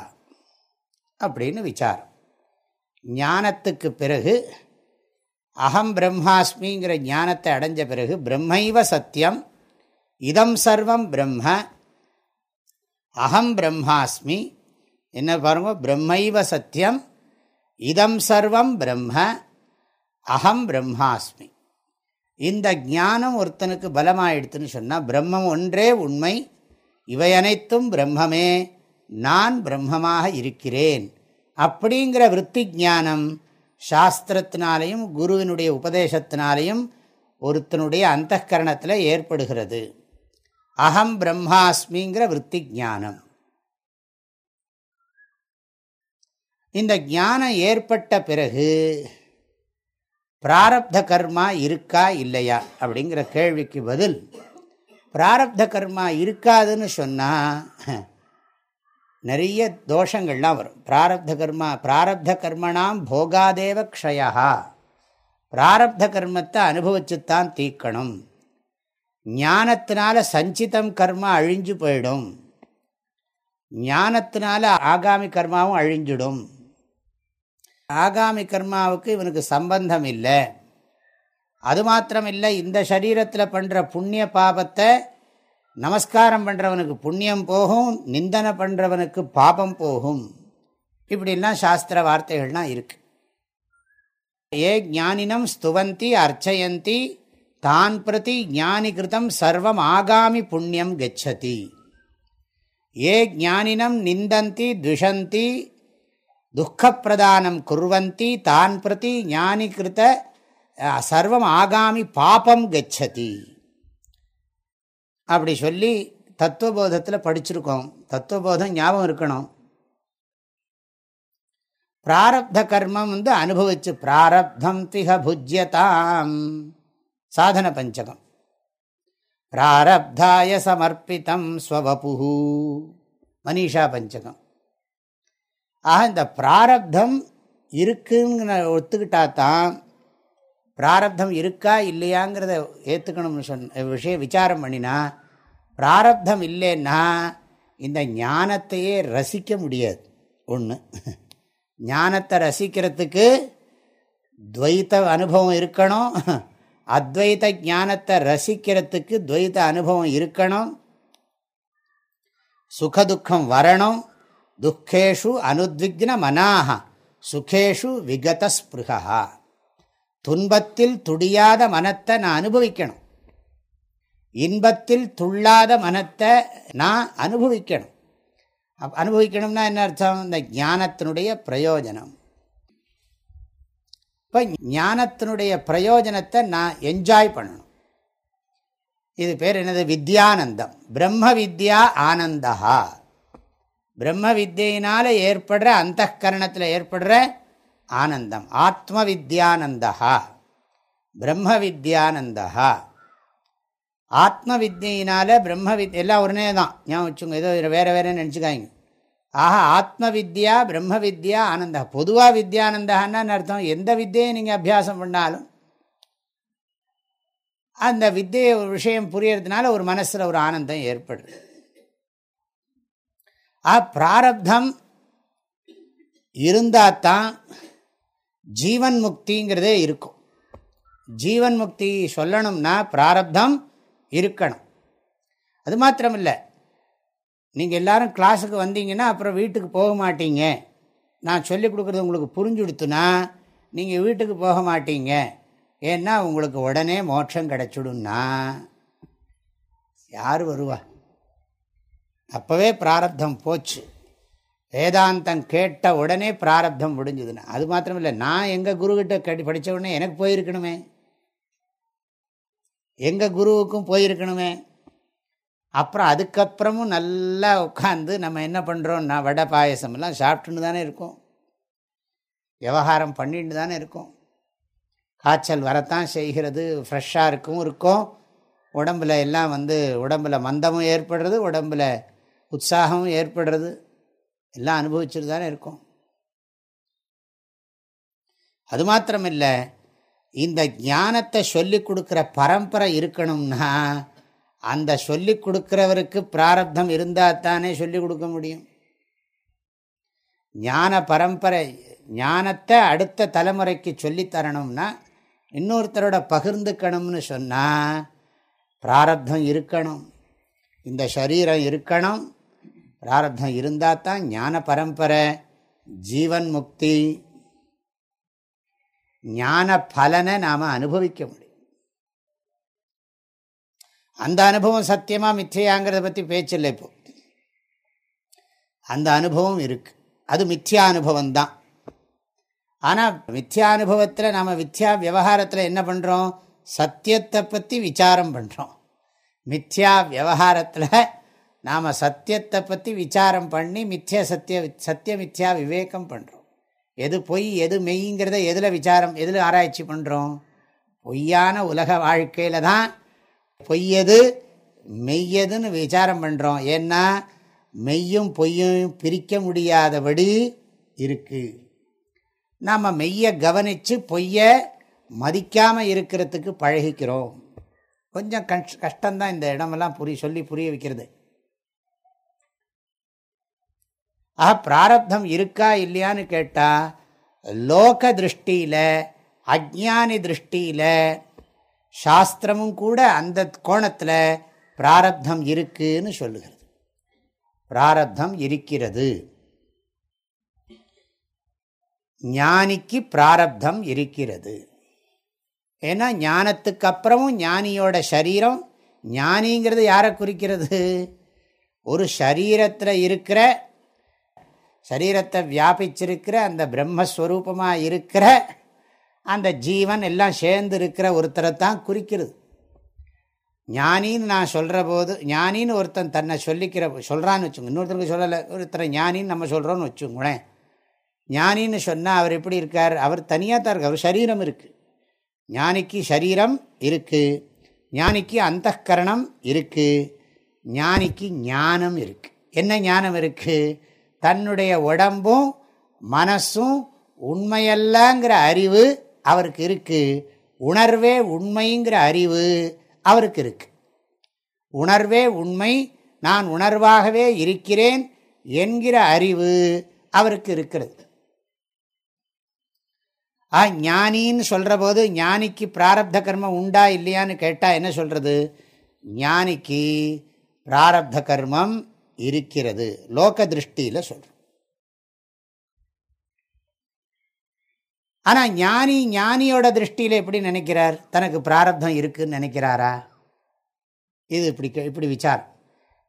அப்படின்னு விசாரம். ஞானத்துக்கு பிறகு அகம் பிரம்மாஸ்மிங்கிற ஞானத்தை அடைஞ்ச பிறகு பிரம்மைவ சத்தியம் இதம் சர்வம் பிரம்ம அகம் பிரம்மாஸ்மி என்ன பாருங்க பிரம்மைவ சத்தியம் இதம் சர்வம் பிரம்ம அகம் பிரம்மாஸ்மி. இந்த ஞானம் ஒருத்தனுக்கு பலமாயிடுத்துன்னு சொன்னால் பிரம்மம் ஒன்றே உண்மை இவை அனைத்தும் பிரம்மமே நான் பிரம்மமாக இருக்கிறேன். அப்படிங்கிற விற்பி ஞானம் சாஸ்திரத்தினாலையும் குருவினுடைய உபதேசத்தினாலையும் ஒருத்தனுடைய அந்த கரணத்தில் ஏற்படுகிறது. அகம் பிரம்மாஸ்மிங்கிற விற்பி ஞானம். இந்த ஞானம் ஏற்பட்ட பிறகு பிராரப்த கர்மா இருக்கா இல்லையா அப்படிங்கிற கேள்விக்கு பதில் பிராரப்த கர்மா இருக்காதுன்னு சொன்னால் நிறைய தோஷங்கள்லாம் வரும். பிராரப்த கர்மா பிராரப்த கர்மனாம் போகாதேவ க்ஷயா. பிராரப்த கர்மத்தை அனுபவிச்சுத்தான் தீக்கணும் ஞானத்தினால சஞ்சிதம் கர்மா அழிஞ்சு போயிடும். ஞானத்தினால ஆகாமி கர்மாவும் அழிஞ்சிடும். ஆகாமி கர்மாவுக்கு இவனுக்கு சம்பந்தம் இல்லை அது மாத்திரம் இல்லை இந்த சரீரத்தில் பண்ணுற புண்ணிய பாபத்தை நமஸ்காரம் பண்ணுறவனுக்கு புண்ணியம் போகும் நிந்தனை பண்ணுறவனுக்கு பாபம் போகும். இப்படிலாம் சாஸ்திர வார்த்தைகள்லாம் இருக்கு. ஏ ஞானினம் ஸ்துவந்தி அர்ச்சயந்தி தான் பிரதி ஞானி கிருதம் சர்வம் ஆகாமி புண்ணியம் கச்சதி. ஏ ஜானினம் நிந்தந்தி துஷந்தி துக்கப்பிரதானம் குர்வந்தி தான் பிரதி ஞானி கிருத்த சர்வம் ஆகாமி பாபம் கச்சதி. அப்படி சொல்லி தத்துவபோதத்தில் படிச்சிருக்கோம். தத்துவபோதம் ஞாபகம் இருக்கணும். பிராரப்த கர்மம் வந்து அனுபவிச்சு பிராரப்தம் திக புஜ்யதாம். சாதன பஞ்சகம். பிராரப்தாய சமர்ப்பித்தம் ஸ்வபு மனிஷா பஞ்சகம். ஆக இந்த பிராரப்தம் இருக்குன்னு ஒத்துக்கிட்டா தான் பிராரப்தம் இருக்கா இல்லையாங்கிறத ஏற்றுக்கணும்னு சொன்ன விஷயம் விசாரம் பண்ணினா பிராரப்தம் இல்லைன்னா இந்த ஞானத்தையே ரசிக்க முடியாது. ஒன்று ஞானத்தை ரசிக்கிறதுக்கு துவைத்த அனுபவம் இருக்கணும். அத்வைத ஞானத்தை ரசிக்கிறதுக்கு துவைத்த அனுபவம் இருக்கணும். சுகதுக்கம் வரணும். துக்கேஷு அனுத்விக்ன மனாக சுகேஷு விகத ஸ்பிருகா துன்பத்தில் துடியாத மனத்தை நான் அனுபவிக்கணும். இன்பத்தில் துள்ளாத மனத்தை நான் அனுபவிக்கணும். அனுபவிக்கணும்னா என்ன அர்த்தம்? இந்த ஞானத்தினுடைய பிரயோஜனம். இப்போ ஞானத்தினுடைய பிரயோஜனத்தை நான் என்ஜாய் பண்ணணும். இது பேர் என்னது? வித்யானந்தம். பிரம்ம வித்யா ஆனந்தகா பிரம்ம வித்தியினால் ஏற்படுற அந்த கரணத்தில் ஏற்படுற ஆனந்தம். ஆத்ம வித்யானந்தா பிரம்ம வித்யானந்தா ஆத்ம வித்தியினால் பிரம்ம வித் எல்லாம் உடனே தான். ஞாபகம் வச்சுங்க ஏதோ வேறு வேறேன்னு நினச்சிக்காங்க ஆஹா ஆத்ம வித்யா பிரம்ம வித்யா ஆனந்தா பொதுவாக வித்யானந்தான்னு அர்த்தம்? எந்த வித்தியை நீங்கள் அபியாசம் பண்ணாலும் அந்த வித்தியை ஒரு விஷயம் புரியறதுனால ஒரு மனசில் ஒரு ஆனந்தம் ஏற்படுது. ஆ பிராரப்தம் இருந்தால் தான் ஜீவன் முக்திங்கிறதே இருக்கும். ஜீவன் முக்தி சொல்லணும்னா பிராரப்தம் இருக்கணும். அது மாத்திரம் இல்லை நீங்கள் எல்லோரும் கிளாஸுக்கு வந்தீங்கன்னா அப்புறம் வீட்டுக்கு போக மாட்டீங்க. நான் சொல்லிக் கொடுக்குறது உங்களுக்கு புரிஞ்சுடுத்துனா நீங்கள் வீட்டுக்கு போக மாட்டீங்க. ஏன்னா உங்களுக்கு உடனே மோட்சம் கிடச்சிடும்னா யார் வருவா? அப்போவே பிராரப்தம் போச்சு. வேதாந்தம் கேட்ட உடனே பிராரப்தம் முடிஞ்சுதுன்னு. அது மாத்திரம் இல்லை நான் எங்கள் குருக்கிட்ட கட்டி படித்த உடனே எனக்கு போயிருக்கணுமே. எங்கள் குருவுக்கும் போயிருக்கணுமே. அப்புறம் அதுக்கப்புறமும் நல்லா உட்காந்து நம்ம என்ன பண்ணுறோம்னா வடை பாயசம்லாம் சாப்பிட்டுன்னு தானே இருக்கும். விவகாரம் பண்ணிட்டு தானே இருக்கும். காய்ச்சல் வரத்தான் செய்கிறது ஃப்ரெஷ்ஷாக இருக்கும் இருக்கும். உடம்பில் எல்லாம் வந்து உடம்பில் மந்தமும் ஏற்படுறது உடம்பில் உற்சாகமும் ஏற்படுறது. எல்லாம் அனுபவிச்சுட்டு தானே இருக்கும். அது மாத்திரமில்லை இந்த ஞானத்தை சொல்லி கொடுக்குற பரம்பரை இருக்கணும்னா அந்த சொல்லி கொடுக்குறவருக்கு பிராரப்தம் இருந்தால் தானே சொல்லி கொடுக்க முடியும். ஞான பரம்பரை ஞானத்தை அடுத்த தலைமுறைக்கு சொல்லித்தரணும்னா இன்னொருத்தரோட பகிர்ந்துக்கணும்னு சொன்னால் பிராரப்தம் இருக்கணும். இந்த சரீரம் இருக்கணும். பிராரப்தம் இருந்தால் தான் ஞான பரம்பரை ஜீவன் முக்தி ஞான பலனை நாம் அனுபவிக்க முடியும். அந்த அனுபவம் சத்தியமாக மிச்சையாங்கிறத பற்றி பேச்சில்லை இப்போ. அந்த அனுபவம் இருக்குது அது மித்யா அனுபவம் தான் ஆனால் மித்யா அனுபவத்தில் நாம் மித்யா விவகாரத்தில் என்ன பண்ணுறோம் சத்தியத்தை பற்றி விசாரம் பண்ணுறோம் மித்யா விவகாரத்தில் நாம் சத்தியத்தை பற்றி விசாரம் பண்ணி மித்திய சத்திய சத்திய மித்யா விவேகம் பண்ணுறோம் எது பொய் எது மெய்ங்கிறத எதில் விசாரம் எதில் ஆராய்ச்சி பண்ணுறோம் பொய்யான உலக வாழ்க்கையில் தான் பொய்யது மெய்யதுன்னு விசாரம் பண்ணுறோம் ஏன்னா மெய்யும் பொய்யும் பிரிக்க முடியாதபடி இருக்குது நாம் மெய்யை கவனித்து பொய்யை மதிக்காமல் இருக்கிறதுக்கு பழகிக்கிறோம். கொஞ்சம் கஷ் கஷ்டம்தான் இந்த இடமெல்லாம் புரிய சொல்லி புரிய வைக்கிறது. ஆஹா பிராரப்தம் இருக்கா இல்லையான்னு கேட்டால் லோக திருஷ்டியில் அஜானி திருஷ்டியில் சாஸ்திரமும் கூட அந்த கோணத்தில் பிராரப்தம் இருக்குன்னு சொல்லுகிறது. பிராரப்தம் இருக்கிறது. ஞானிக்கு பிராரப்தம் இருக்கிறது. ஏன்னா ஞானத்துக்கு அப்புறமும் ஞானியோட சரீரம் ஞானிங்கிறது யாரை குறிக்கிறது? ஒரு சரீரத்தில் இருக்கிற சரீரத்தை வியாபிச்சிருக்கிற அந்த பிரம்மஸ்வரூபமாக இருக்கிற அந்த ஜீவன் எல்லாம் சேர்ந்து இருக்கிற ஒருத்தரை தான் குறிக்கிறது. ஞானின்னு நான் சொல்கிற போது ஞானின்னு ஒருத்தன் தன்னை சொல்லிக்கிற சொல்கிறான்னு வச்சுங்க இன்னொருத்தருக்கு சொல்லலை ஒருத்தரை ஞானின்னு நம்ம சொல்கிறோன்னு வச்சுங்களேன் ஞானின்னு சொன்னால் அவர் எப்படி இருக்கார்? அவர் தனியாக தான் இருக்கார் அவர் சரீரம் இருக்குது ஞானிக்கு சரீரம் இருக்குது ஞானிக்கு அந்த கரணம் இருக்குது ஞானிக்கு ஞானம் இருக்குது என்ன ஞானம் இருக்குது தன்னுடைய உடம்பும் மனசும் உண்மையல்லங்கிற அறிவு அவருக்கு இருக்குது உணர்வே உண்மைங்கிற அறிவு அவருக்கு இருக்கு. உணர்வே உண்மை நான் உணர்வாகவே இருக்கிறேன் என்கிற அறிவு அவருக்கு இருக்கிறது. ஆ ஞானின்னு சொல்கிற போது ஞானிக்கு பிராரப்த கர்மம் உண்டா இல்லையான்னு கேட்டால் என்ன சொல்கிறது ஞானிக்கு பிராரப்த கர்மம் இருக்கிறது. லோக திருஷ்டியில் சொல்கிறோம் ஆனால் ஞானி ஞானியோட திருஷ்டியில் எப்படி நினைக்கிறார்? தனக்கு பிராரப்தம் இருக்குன்னு நினைக்கிறாரா? இது இப்படி இப்படி விசாரம்.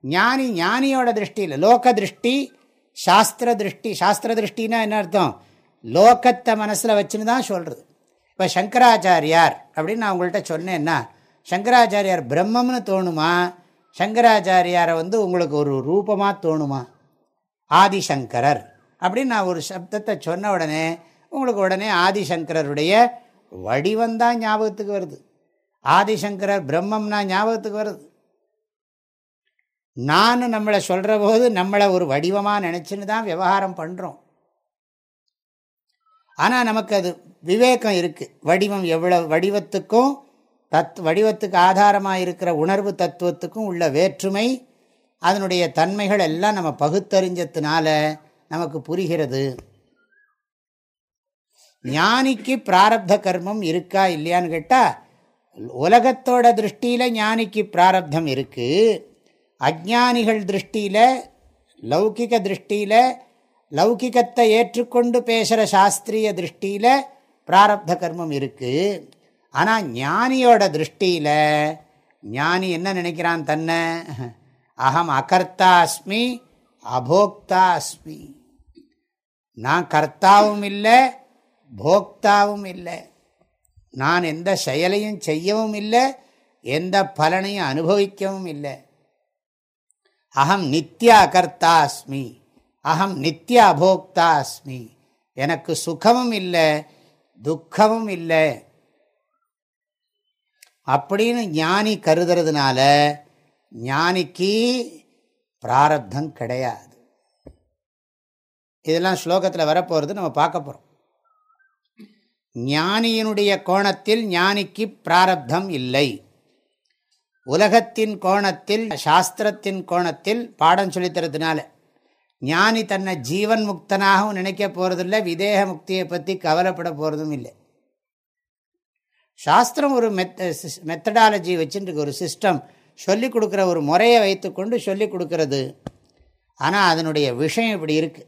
ஞானி ஞானியோட திருஷ்டியில் லோக திருஷ்டி சாஸ்திர திருஷ்டி சாஸ்திர திருஷ்டின்னா என்ன அர்த்தம்? லோகத்தை மனசில் வச்சுன்னு தான் சொல்கிறது இப்போ சங்கராச்சாரியார் அப்படின்னு நான் உங்கள்கிட்ட சொன்னேன்னா சங்கராச்சாரியார் பிரம்மம்னு தோணுமா? சங்கராச்சாரியாரை வந்து உங்களுக்கு ஒரு ரூபமாக தோணுமா? ஆதிசங்கரர். அப்படின்னு நான் ஒரு சப்தத்தை சொன்ன உடனே உங்களுக்கு உடனே ஆதிசங்கரருடைய வடிவந்தான் ஞாபகத்துக்கு வருது. ஆதிசங்கரர் பிரம்மம்னா ஞாபகத்துக்கு வருது. நான் நம்மளை சொல்கிற போது நம்மளை ஒரு வடிவமாக நினச்சின்னு தான் விவகாரம் பண்ணுறோம் ஆனால் நமக்கு அது விவேகம் இருக்குது வடிவம் எவ்வளோ வடிவத்துக்கும் தத் வடிவத்துக்கு ஆதாரமாக இருக்கிற உணர்வு தத்துவத்துக்கும் உள்ள வேற்றுமை அதனுடைய தன்மைகள் எல்லாம் நம்ம பகுத்தறிஞ்சதுனால நமக்கு புரிகிறது. ஞானிக்கு பிராரப்த கர்மம் இருக்கா இல்லையான்னு கேட்டால் உலகத்தோட திருஷ்டியில் ஞானிக்கு பிராரப்தம் இருக்குது அஜானிகள் திருஷ்டியில் லௌகிக திருஷ்டியில் லௌகிகத்தை ஏற்றுக்கொண்டு பேசுகிற சாஸ்திரிய திருஷ்டியில் பிராரப்த கர்மம் இருக்குது ஆனால் ஞானியோட திருஷ்டியில் ஞானி என்ன நினைக்கிறான் தன்னை? அகம் அகர்த்தா அஸ்மி அபோக்தா அஸ்மி நான் கர்த்தாவும் இல்லை போக்தாவும் இல்லை. நான் எந்த செயலையும் செய்யவும் இல்லை எந்த பலனையும் அனுபவிக்கவும் இல்லை. அகம் நித்திய அகர்த்தா அஸ்மி அகம் நித்திய அபோக்தா அஸ்மி எனக்கு சுகமும் இல்லை துக்கமும் இல்லை. அப்படின்னு ஞானி கருதுறதுனால ஞானிக்கு பிராரப்தம் கிடையாது. இதெல்லாம் ஸ்லோகத்தில் வரப்போகிறது நம்ம பார்க்க போகிறோம் ஞானியினுடைய கோணத்தில் ஞானிக்கு பிராரப்தம் இல்லை. உலகத்தின் கோணத்தில் சாஸ்திரத்தின் கோணத்தில் பாடம் சொல்லித்தரதுனால ஞானி தன்னை ஜீவன் முக்தனாகவும் நினைக்க போகிறதில்லை விதேக முக்தியை பற்றி கவலைப்பட போகிறதும் இல்லை. சாஸ்திரம் ஒரு மெத்த மெத்தடாலஜி வச்சுட்டு ஒரு சிஸ்டம் சொல்லி கொடுக்குற ஒரு முறையை வைத்துக்கொண்டு சொல்லி கொடுக்கறது. ஆனால் அதனுடைய விஷயம் இப்படி இருக்குது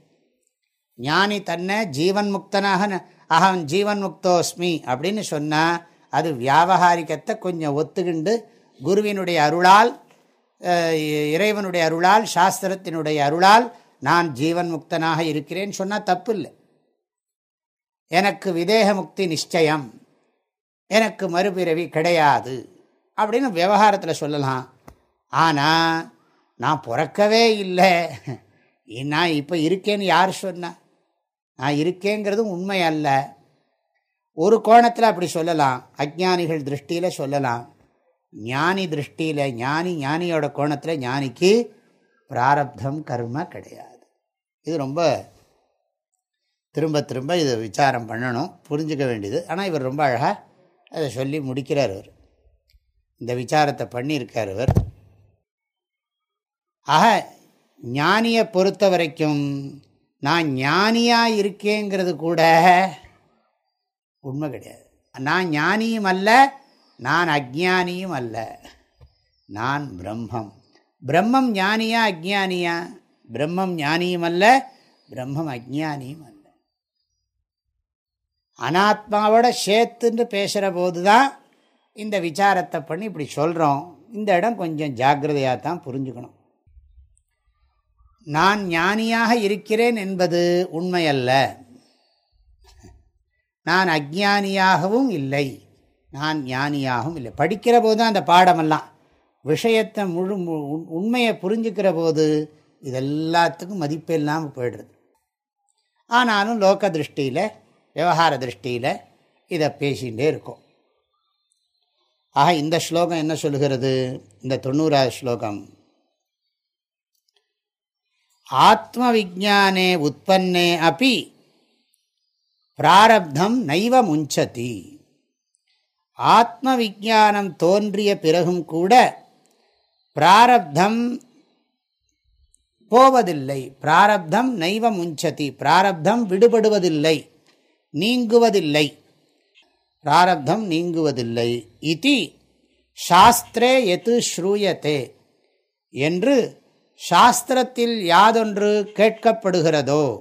ஞானி தன்னை ஜீவன் முக்தனாக அகம் ஜீவன் முக்தோஸ்மி அப்படின்னு சொன்னால் அது வியாபகாரிக்கத்தை கொஞ்சம் ஒத்துக்கிண்டு குருவினுடைய அருளால் இறைவனுடைய அருளால் சாஸ்திரத்தினுடைய அருளால் நான் ஜீவன் முக்தனாக இருக்கிறேன்னு சொன்னால் தப்பு இல்லை எனக்கு விதேக முக்தி நிச்சயம். எனக்கு மறுபிறவி கிடையாது அப்படின்னு விவகாரத்தில் சொல்லலாம். ஆனால் நான் பிறக்கவே இல்லை. நான் இப்போ இருக்கேன்னு யார் சொன்ன? நான் இருக்கேங்கிறதும் உண்மை அல்ல. ஒரு கோணத்தில் அப்படி சொல்லலாம். அஜானிகள் திருஷ்டியில் சொல்லலாம். ஞானி திருஷ்டியில் ஞானி ஞானியோட கோணத்தில் ஞானிக்கு பிராரப்தம் கர்ம கிடையாது. இது ரொம்ப திரும்ப திரும்ப இதை விசாரம் பண்ணணும் புரிஞ்சுக்க வேண்டியது. ஆனால் இவர் ரொம்ப அழகாக அதை சொல்லி முடிக்கிறார் அவர். இந்த விசாரத்தை பண்ணியிருக்கார் அவர். ஆக ஞானியை பொறுத்த வரைக்கும் நான் ஞானியாக இருக்கேங்கிறது கூட உண்மை கிடையாது. நான் ஞானியும் அல்ல நான் அஜானியும் அல்ல. நான் பிரம்மம். பிரம்மம் ஞானியா அஜானியா பிரம்மம் ஞானியும் அல்ல பிரம்மம் அஜானியும் அல்ல. அனாத்மாவோட சேர்த்துன்னு பேசுகிற போது தான் இந்த விசாரத்தை பண்ணி இப்படி சொல்கிறோம் இந்த இடம் கொஞ்சம் ஜாக்கிரதையாக தான் புரிஞ்சுக்கணும். நான் ஞானியாக இருக்கிறேன் என்பது உண்மையல்ல. நான் அஜானியாகவும் இல்லை. நான் ஞானியாகவும் இல்லை. படிக்கிற போது தான் அந்த பாடமெல்லாம். விஷயத்தை முழு உண்மையை புரிஞ்சுக்கிற போது இது எல்லாத்துக்கும் மதிப்பு இல்லாமல் போயிடுறது ஆனாலும் லோக திருஷ்டியில் விவகார திருஷ்டியில் இதை பேசிகிட்டே இருக்கும். ஆக இந்த ஸ்லோகம் என்ன சொல்கிறது இந்த தொண்ணூறாவது ஸ்லோகம். ஆத்ம விஜானே உற்பத்தே அப்பி பிராரப்தம் நைவ முஞ்சதி. ஆத்ம விஜானம் தோன்றிய பிறகும் கூட பிராரப்தம் போவதில்லை. பிராரப்தம் நைவ முஞ்சதி. பிராரப்தம் விடுபடுவதில்லை. நீங்குவதில்லை. பிராரப்தம் நீங்குவதில்லை. இது சாஸ்திரே எது ஸ்ரூயத்தே என்று சாஸ்திரத்தில் யாதொன்று கேட்கப்படுகிறதோ?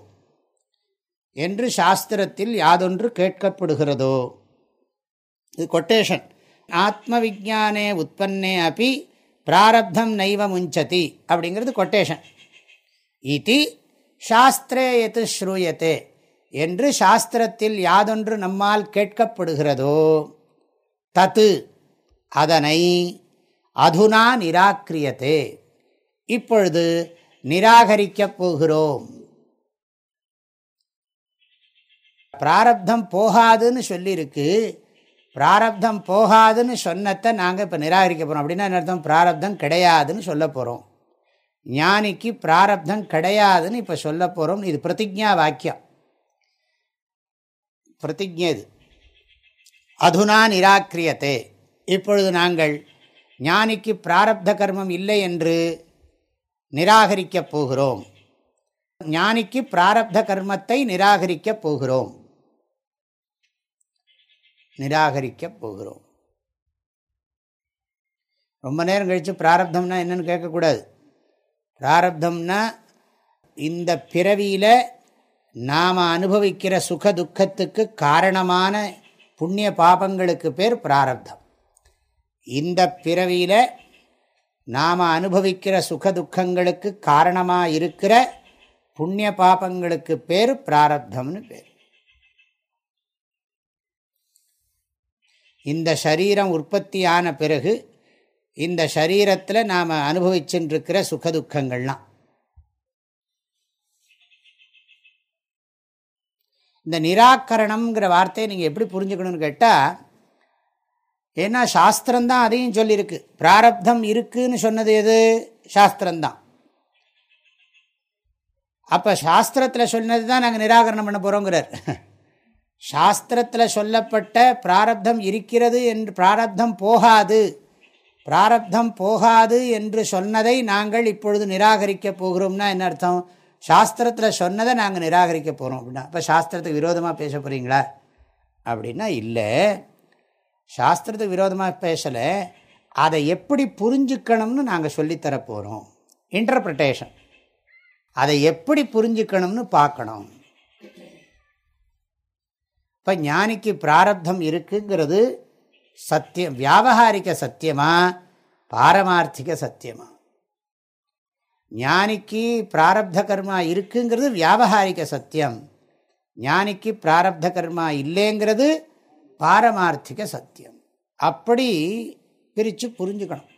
என்று சாஸ்திரத்தில் யாதொன்று கேட்கப்படுகிறதோ? இது கொட்டேஷன் ஆத்ம விஜானே உற்பத்தே அப்பி பிராரப்தம் நைவ முஞ்சதி அப்படிங்கிறது கொட்டேஷன் இது சாஸ்திரே எது ஸ்ரூயத்தே என்று சாஸ்திரத்தில் யாதொன்று நம்மால் கேட்கப்படுகிறதோ தத்து அதனை அதுனா நிராக்கிரியத்தே. இப்பொழுது நிராகரிக்கப் போகிறோம். பிராரப்தம் போகாதுன்னு சொல்லியிருக்கு பிராரப்தம் போகாதுன்னு சொன்னத்தை நாங்கள் இப்போ நிராகரிக்க போகிறோம் அப்படின்னா என்ன அர்த்தம்? பிராரப்தம் கிடையாதுன்னு சொல்ல போகிறோம் ஞானிக்கு பிராரப்தம் கிடையாதுன்னு இப்போ சொல்ல போகிறோம் இது பிரதிஜா வாக்கியம். பிரதிஜை அதுனா நிராக்கிரியத்தே. இப்பொழுது நாங்கள் ஞானிக்கு பிராரப்த கர்மம் இல்லை என்று நிராகரிக்கப் போகிறோம். ஞானிக்கு பிராரப்த கர்மத்தை நிராகரிக்கப் போகிறோம். நிராகரிக்கப் போகிறோம். ரொம்ப நேரம் கழித்து பிராரப்தம்னா என்னன்னு கேட்கக்கூடாது. பிராரப்தம்னா இந்த பிறவியில் நாம் அனுபவிக்கிற சுக துக்கத்துக்கு காரணமான புண்ணிய பாபங்களுக்கு பேர் பிராரப்தம். இந்த பிறவியில் நாம் அனுபவிக்கிற சுக துக்கங்களுக்கு காரணமாக இருக்கிற புண்ணிய பாபங்களுக்கு பேர் பிராரப்தம்னு பேர். இந்த சரீரம் உற்பத்தியான பிறகு இந்த சரீரத்தில் நாம் அனுபவிச்சுட்டுருக்கிற சுகதுக்கங்கள்லாம் இந்த நிராகரணம்ங்கிற வார்த்தையை நீங்கள் எப்படி புரிஞ்சுக்கணும்னு கேட்டால் ஏன்னா சாஸ்திரம்தான் அதையும் சொல்லியிருக்கு. பிராரப்தம் இருக்குன்னு சொன்னது எது? சாஸ்திரம்தான். அப்போ சாஸ்திரத்தில் சொன்னது தான் நாங்கள் நிராகரணம் பண்ண போகிறோங்கிறார் சாஸ்திரத்தில் சொல்லப்பட்ட பிராரப்தம் இருக்கிறது என்று பிராரப்தம் போகாது. பிராரப்தம் போகாது என்று சொன்னதை நாங்கள் இப்பொழுது நிராகரிக்க போகிறோம்னா என்ன அர்த்தம்? சாஸ்திரத்தில் சொன்னதை நாங்கள் நிராகரிக்க போகிறோம் அப்படின்னா இப்போ சாஸ்திரத்துக்கு விரோதமாக பேச போகிறீங்களா அப்படின்னா இல்லை. சாஸ்திரத்துக்கு விரோதமாக பேசலை. அதை எப்படி புரிஞ்சுக்கணும்னு நாங்கள் சொல்லித்தர போகிறோம் இன்டர்பிரிட்டேஷன் அதை எப்படி புரிஞ்சுக்கணும்னு பார்க்கணும். இப்போ ஞானிக்கு பிராரப்தம் இருக்குங்கிறது சத்தியம் வியாபகாரிக்க சத்தியமா பாரமார்த்திக சத்தியமா? ஞானிக்கு பிராரப்த கர்மா இருக்குங்கிறது வியாபகாரிக சத்தியம். ஞானிக்கு பிராரப்த கர்மா இல்லைங்கிறது பாரமார்த்திக சத்தியம். அப்படி பிரித்து புரிஞ்சுக்கணும்.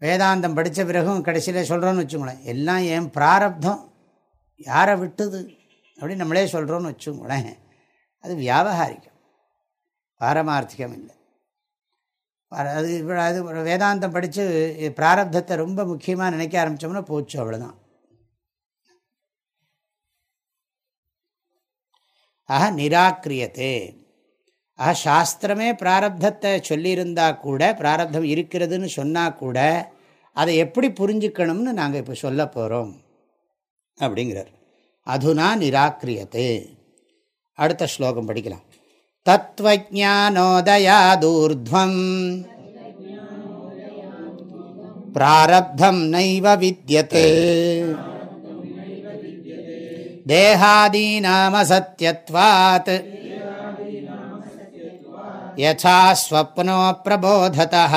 வேதாந்தம் படித்த பிறகும் கடைசியில் சொல்கிறோன்னு வச்சுக்கோங்களேன் எல்லாம் என் பிராரப்தம்? யாரை விட்டுது? அப்படின்னு நம்மளே சொல்கிறோன்னு வச்சுக்கோங்களேன் அது வியாபகாரிக்கம் பாரமார்த்திகம் இல்லை. அது அது வேதாந்தம் படித்து பிராரப்தத்தை ரொம்ப முக்கியமாக நினைக்க ஆரம்பித்தோம்னா போச்சு அவ்வளோதான் ஆக நிராக்கிரியத்தே ஆக சாஸ்திரமே பிராரப்தத்தை சொல்லியிருந்தா கூட பிராரப்தம் இருக்கிறதுன்னு சொன்னால் கூட அதை எப்படி புரிஞ்சுக்கணும்னு நாங்கள் இப்போ சொல்ல போகிறோம் அப்படிங்கிறார். அதுனா நிராக்கிரியத்தே அடுத்த ஸ்லோகம் படிக்கலாம். தத்துவஜானோதயாதூர்துவம் பிராரப்தம் நைவ வித்தியதே தேகாதீனாமசத்யத்வாத் யசா ஸ்வப்னோ பிரபோததः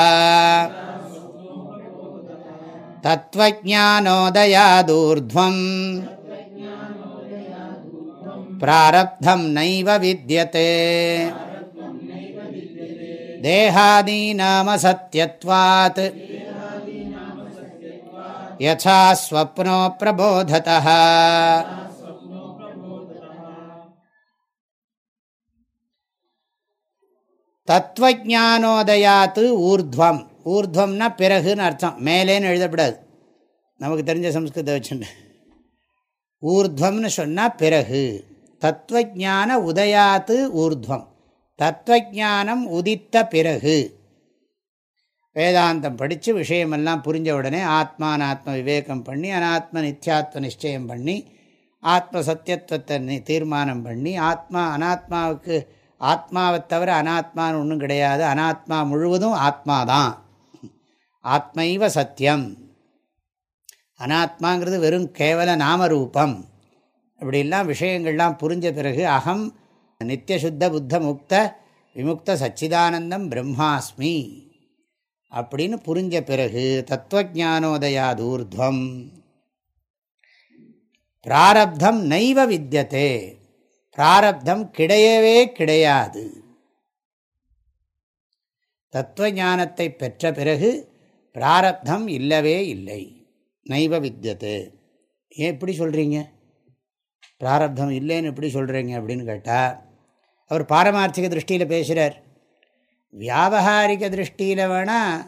பிராரப்தம் நைவ வித்தியதே தேகாதீநாம சத்தியத்வாத் யசா ஸ்வப்னோ பிரபோததா தத்துவஜானோதயாத்து ஊர்துவம் ஊர்துவம்னா பிறகுன்னு அர்த்தம். மேலேன்னு எழுதப்படாது. நமக்கு தெரிஞ்ச சம்ஸ்கிருத வச்சுன்னு. ஊர்துவம்னு சொன்னால் பிறகு. தத்துவஜான உதயாத்து ஊர்துவம். தத்துவஜானம் உதித்த பிறகு. வேதாந்தம் படித்து விஷயமெல்லாம் புரிஞ்ச உடனே ஆத்மானாத்ம விவேகம் பண்ணி அனாத்ம நித்தியாத்ம நிச்சயம் பண்ணி ஆத்ம சத்தியத்துவத்தை தீர்மானம் பண்ணி ஆத்மா அனாத்மாவுக்கு ஆத்மாவை தவிர அனாத்மான்னு ஒன்றும் கிடையாது. அனாத்மா முழுவதும் ஆத்மா தான் ஆத்மைவ சத்தியம். அனாத்மாங்கிறது வெறும் கேவல நாமரூபம். இப்படிலாம் விஷயங்கள்லாம் புரிஞ்ச பிறகு அகம் நித்தியசுத்த புத்த முக்த விமுக்த சச்சிதானந்தம் பிரம்மாஸ்மி அப்படின்னு புரிஞ்ச பிறகு தத்துவஜானோதயாதூர்துவம். பிராரப்தம் நைவ வித்தியதே. பிராரப்தம் கிடையவே கிடையாது. தத்துவ ஞானத்தை பெற்ற பிறகு பிராரப்தம் இல்லவே இல்லை. நைவ வித்தியது. ஏன் எப்படி சொல்கிறீங்க பிராரப்தம் இல்லைன்னு எப்படி சொல்கிறீங்க அப்படின்னு கேட்டால் அவர் பாரமார்த்திக திருஷ்டியில் பேசுகிறார் வியாபகாரிக திருஷ்டியில் வேணால்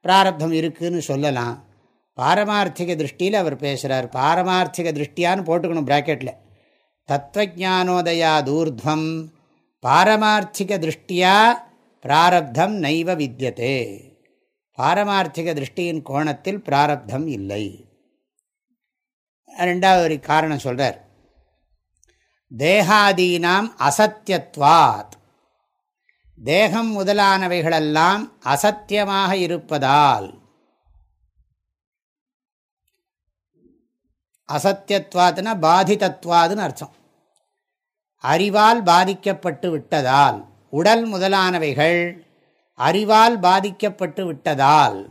பிராரப்தம் இருக்குதுன்னு சொல்லலாம். பாரமார்த்திக திருஷ்டியில் அவர் பேசுகிறார் பாரமார்த்திக திருஷ்டியான்னு போட்டுக்கணும் ப்ராக்கெட்டில் தத்துவஜானோதயாதூர்துவம் பாரமார்த்திக திருஷ்டியா பிராரப்தம் நைவ வித்தியதே பாரமார்த்திக திருஷ்டியின் கோணத்தில் பிராரப்தம் இல்லை. ரெண்டாவது ஒரு காரணம் சொல்கிறார் தேகாதீனாம் அசத்தியத்வாத். தேகம் முதலானவைகளெல்லாம் அசத்தியமாக இருப்பதால். அசத்தியத்வாத்னா பாதிதத்வாதுன்னு அர்த்தம். அறிவால் பாதிக்கப்பட்டு விட்டதால். உடல் முதலானவைகள் அறிவால் பாதிக்கப்பட்டு விட்டதால்.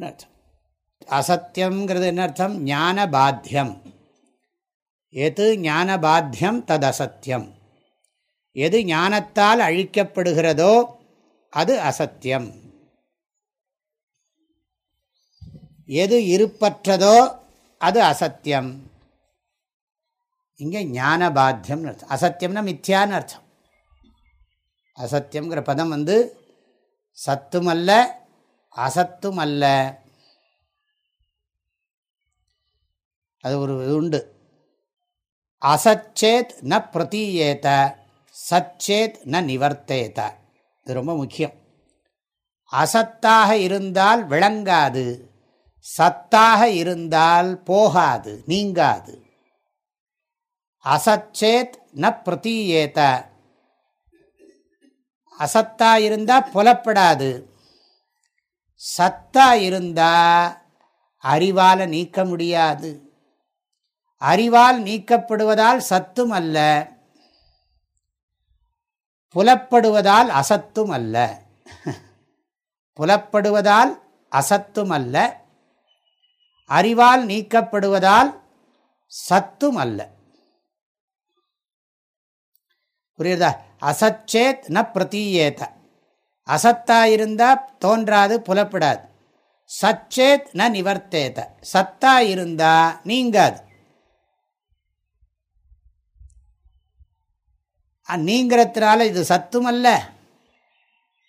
அர்த்தம். அசத்தியங்கிறது என்ன அர்த்தம்? ஞான பாத்தியம். எது ஞானபாத்தியம் ததசத்தியம். தது அசத்தியம் எது ஞானத்தால் அழிக்கப்படுகிறதோ அது அசத்தியம். எது இருப்பற்றதோ அது அசத்தியம். இங்கே ஞானபாத்தியம்னு அர்த்தம். அசத்தியம்னா மித்யான்னு அர்த்தம். அசத்தியங்கிற பதம் வந்து சத்துமல்ல அசத்துமல்ல. அது ஒரு உண்டு. அசச்சேத் ந பிரதீயேத சச்சேத் ந நிவர்த்தேத. இது ரொம்ப முக்கியம். அசத்தாக இருந்தால் விளங்காது சத்தாக இருந்தால் போகாது நீங்காது. அசச்சேத் ந பிரதீயேத. அசத்தா இருந்தால் புலப்படாது சத்தா இருந்தால் அறிவால் நீக்க முடியாது. அறிவால் நீக்கப்படுவதால் சத்தும் அல்ல புலப்படுவதால் அசத்தும் அல்ல. புலப்படுவதால் அசத்தும் அல்ல அறிவால் நீக்கப்படுவதால் சத்தும் அல்ல. புரியுதா? அசச்சேத் ந பிரதீயேத. அசத்தா இருந்தால் தோன்றாது புலப்படாது. சச்சேத் ந நிவர்த்தேத. சத்தா இருந்தால் நீங்காது. நீங்கிறதுனால இது சத்தும் அல்ல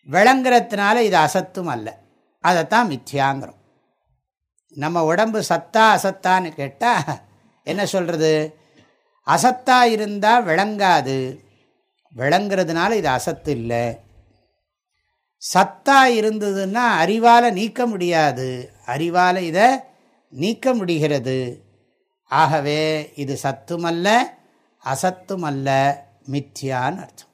விளங்குறதுனால இது அசத்தும் அல்ல அதைத்தான் மித்யாங்கிறோம். நம்ம உடம்பு சத்தா அசத்தான்னு கேட்டால் என்ன சொல்கிறது அசத்தா இருந்தால் விளங்காது. விளங்குறதுனால இது அசத்து இல்லை. சத்தா இருந்ததுன்னா அறிவால் நீக்க முடியாது. அறிவால் இதை நீக்க முடிகிறது. ஆகவே இது சத்துமல்ல அசத்துமல்ல. மித்யான்னு அர்த்தம்.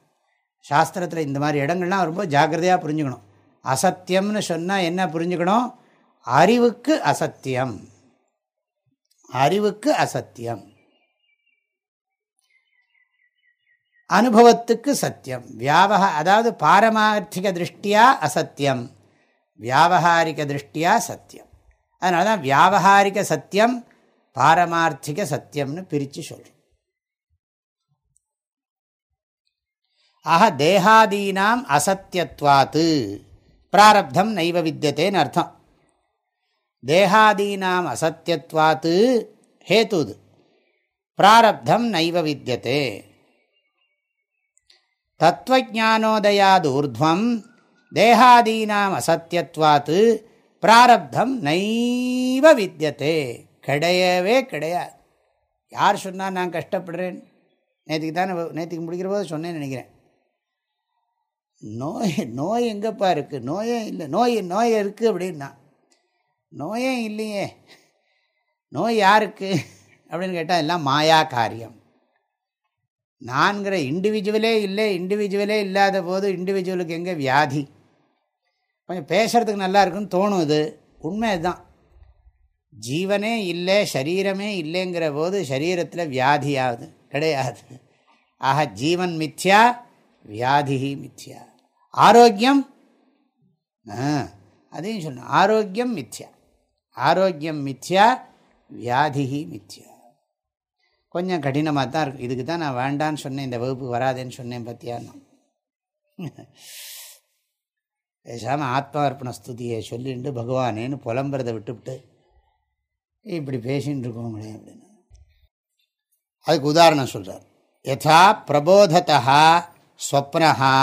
சாஸ்திரத்தில் இந்த மாதிரி இடங்கள்லாம் ரொம்ப ஜாக்கிரதையாக புரிஞ்சுக்கணும். அசத்தியம்னு சொன்னால் என்ன புரிஞ்சுக்கணும்? அறிவுக்கு அசத்தியம். அறிவுக்கு அசத்தியம். அனுபவத்துக்கு சத்தியம். வியாபக அதாவது பாரமார்த்திக திருஷ்டியா அசத்தியம். வியாபகாரிக திருஷ்டியா சத்தியம். அதனால தான் வியாபகாரிக சத்தியம் பாரமார்த்திக சத்தியம்னு பிரித்து சொல்கிறோம் ஆக தேகாதீனாம் அசத்தியத்வாத்து. பிராரப்தம் நைவ வித்தியத்தேன்னு அர்த்தம். தேகாதீனாம் அசத்தியத்வாத்து ஹேத்துது. பிராரப்தம் நைவ வித்தியதே தத்துவஜானோதயாது ஊர்துவம் தேகாதீனாம் அசத்தியத்வாத்து பிராரப்தம் நைவ வித்தியதே கிடையவே கிடையாது. யார் சொன்னால் நான் கஷ்டப்படுறேன்? நேற்றுக்கு தானே நேற்றுக்கு முடிக்கிற போது சொன்னேன்னு நினைக்கிறேன். நோய் நோய் எங்கப்பா இருக்குது நோயே இல்லை. நோய் நோய் இருக்குது அப்படின்னா. நோயே இல்லையே. நோய் யாருக்கு? அப்படின்னு கேட்டால் எல்லாம் மாயா காரியம். நான்கிற இண்டிவிஜுவலே இல்லை. இண்டிவிஜுவலே இல்லாத போது இண்டிவிஜுவலுக்கு எங்கே வியாதி? கொஞ்சம் பேசுகிறதுக்கு நல்லா இருக்குன்னு தோணும் இது உண்மை அதுதான். ஜீவனே இல்லை சரீரமே இல்லைங்கிற போது சரீரத்தில் வியாதியாகுது கிடையாது. ஆக ஜீவன் மித்யா வியாதி மித்யா. ஆரோக்கியம். அதையும் சொல்லணும் ஆரோக்கியம் மித்யா. ஆரோக்கியம் மித்யா வியாதி மித்யா. கொஞ்சம் கடினமாக தான் இருக்கும். இதுக்கு தான் நான் வேண்டான்னு சொன்னேன். இந்த வகுப்பு வராதேன்னு சொன்னேன் பற்றியான்னு பேசாமல் ஆத்மார்ப்பண ஸ்துதியை சொல்லிட்டு பகவானேன்னு புலம்புறதை விட்டுவிட்டு இப்படி பேசின்னு இருக்கோங்களே அப்படின்னு. அதுக்கு உதாரணம் சொல்கிறார் யதா பிரபோதத்தா ஸ்வப்னஹா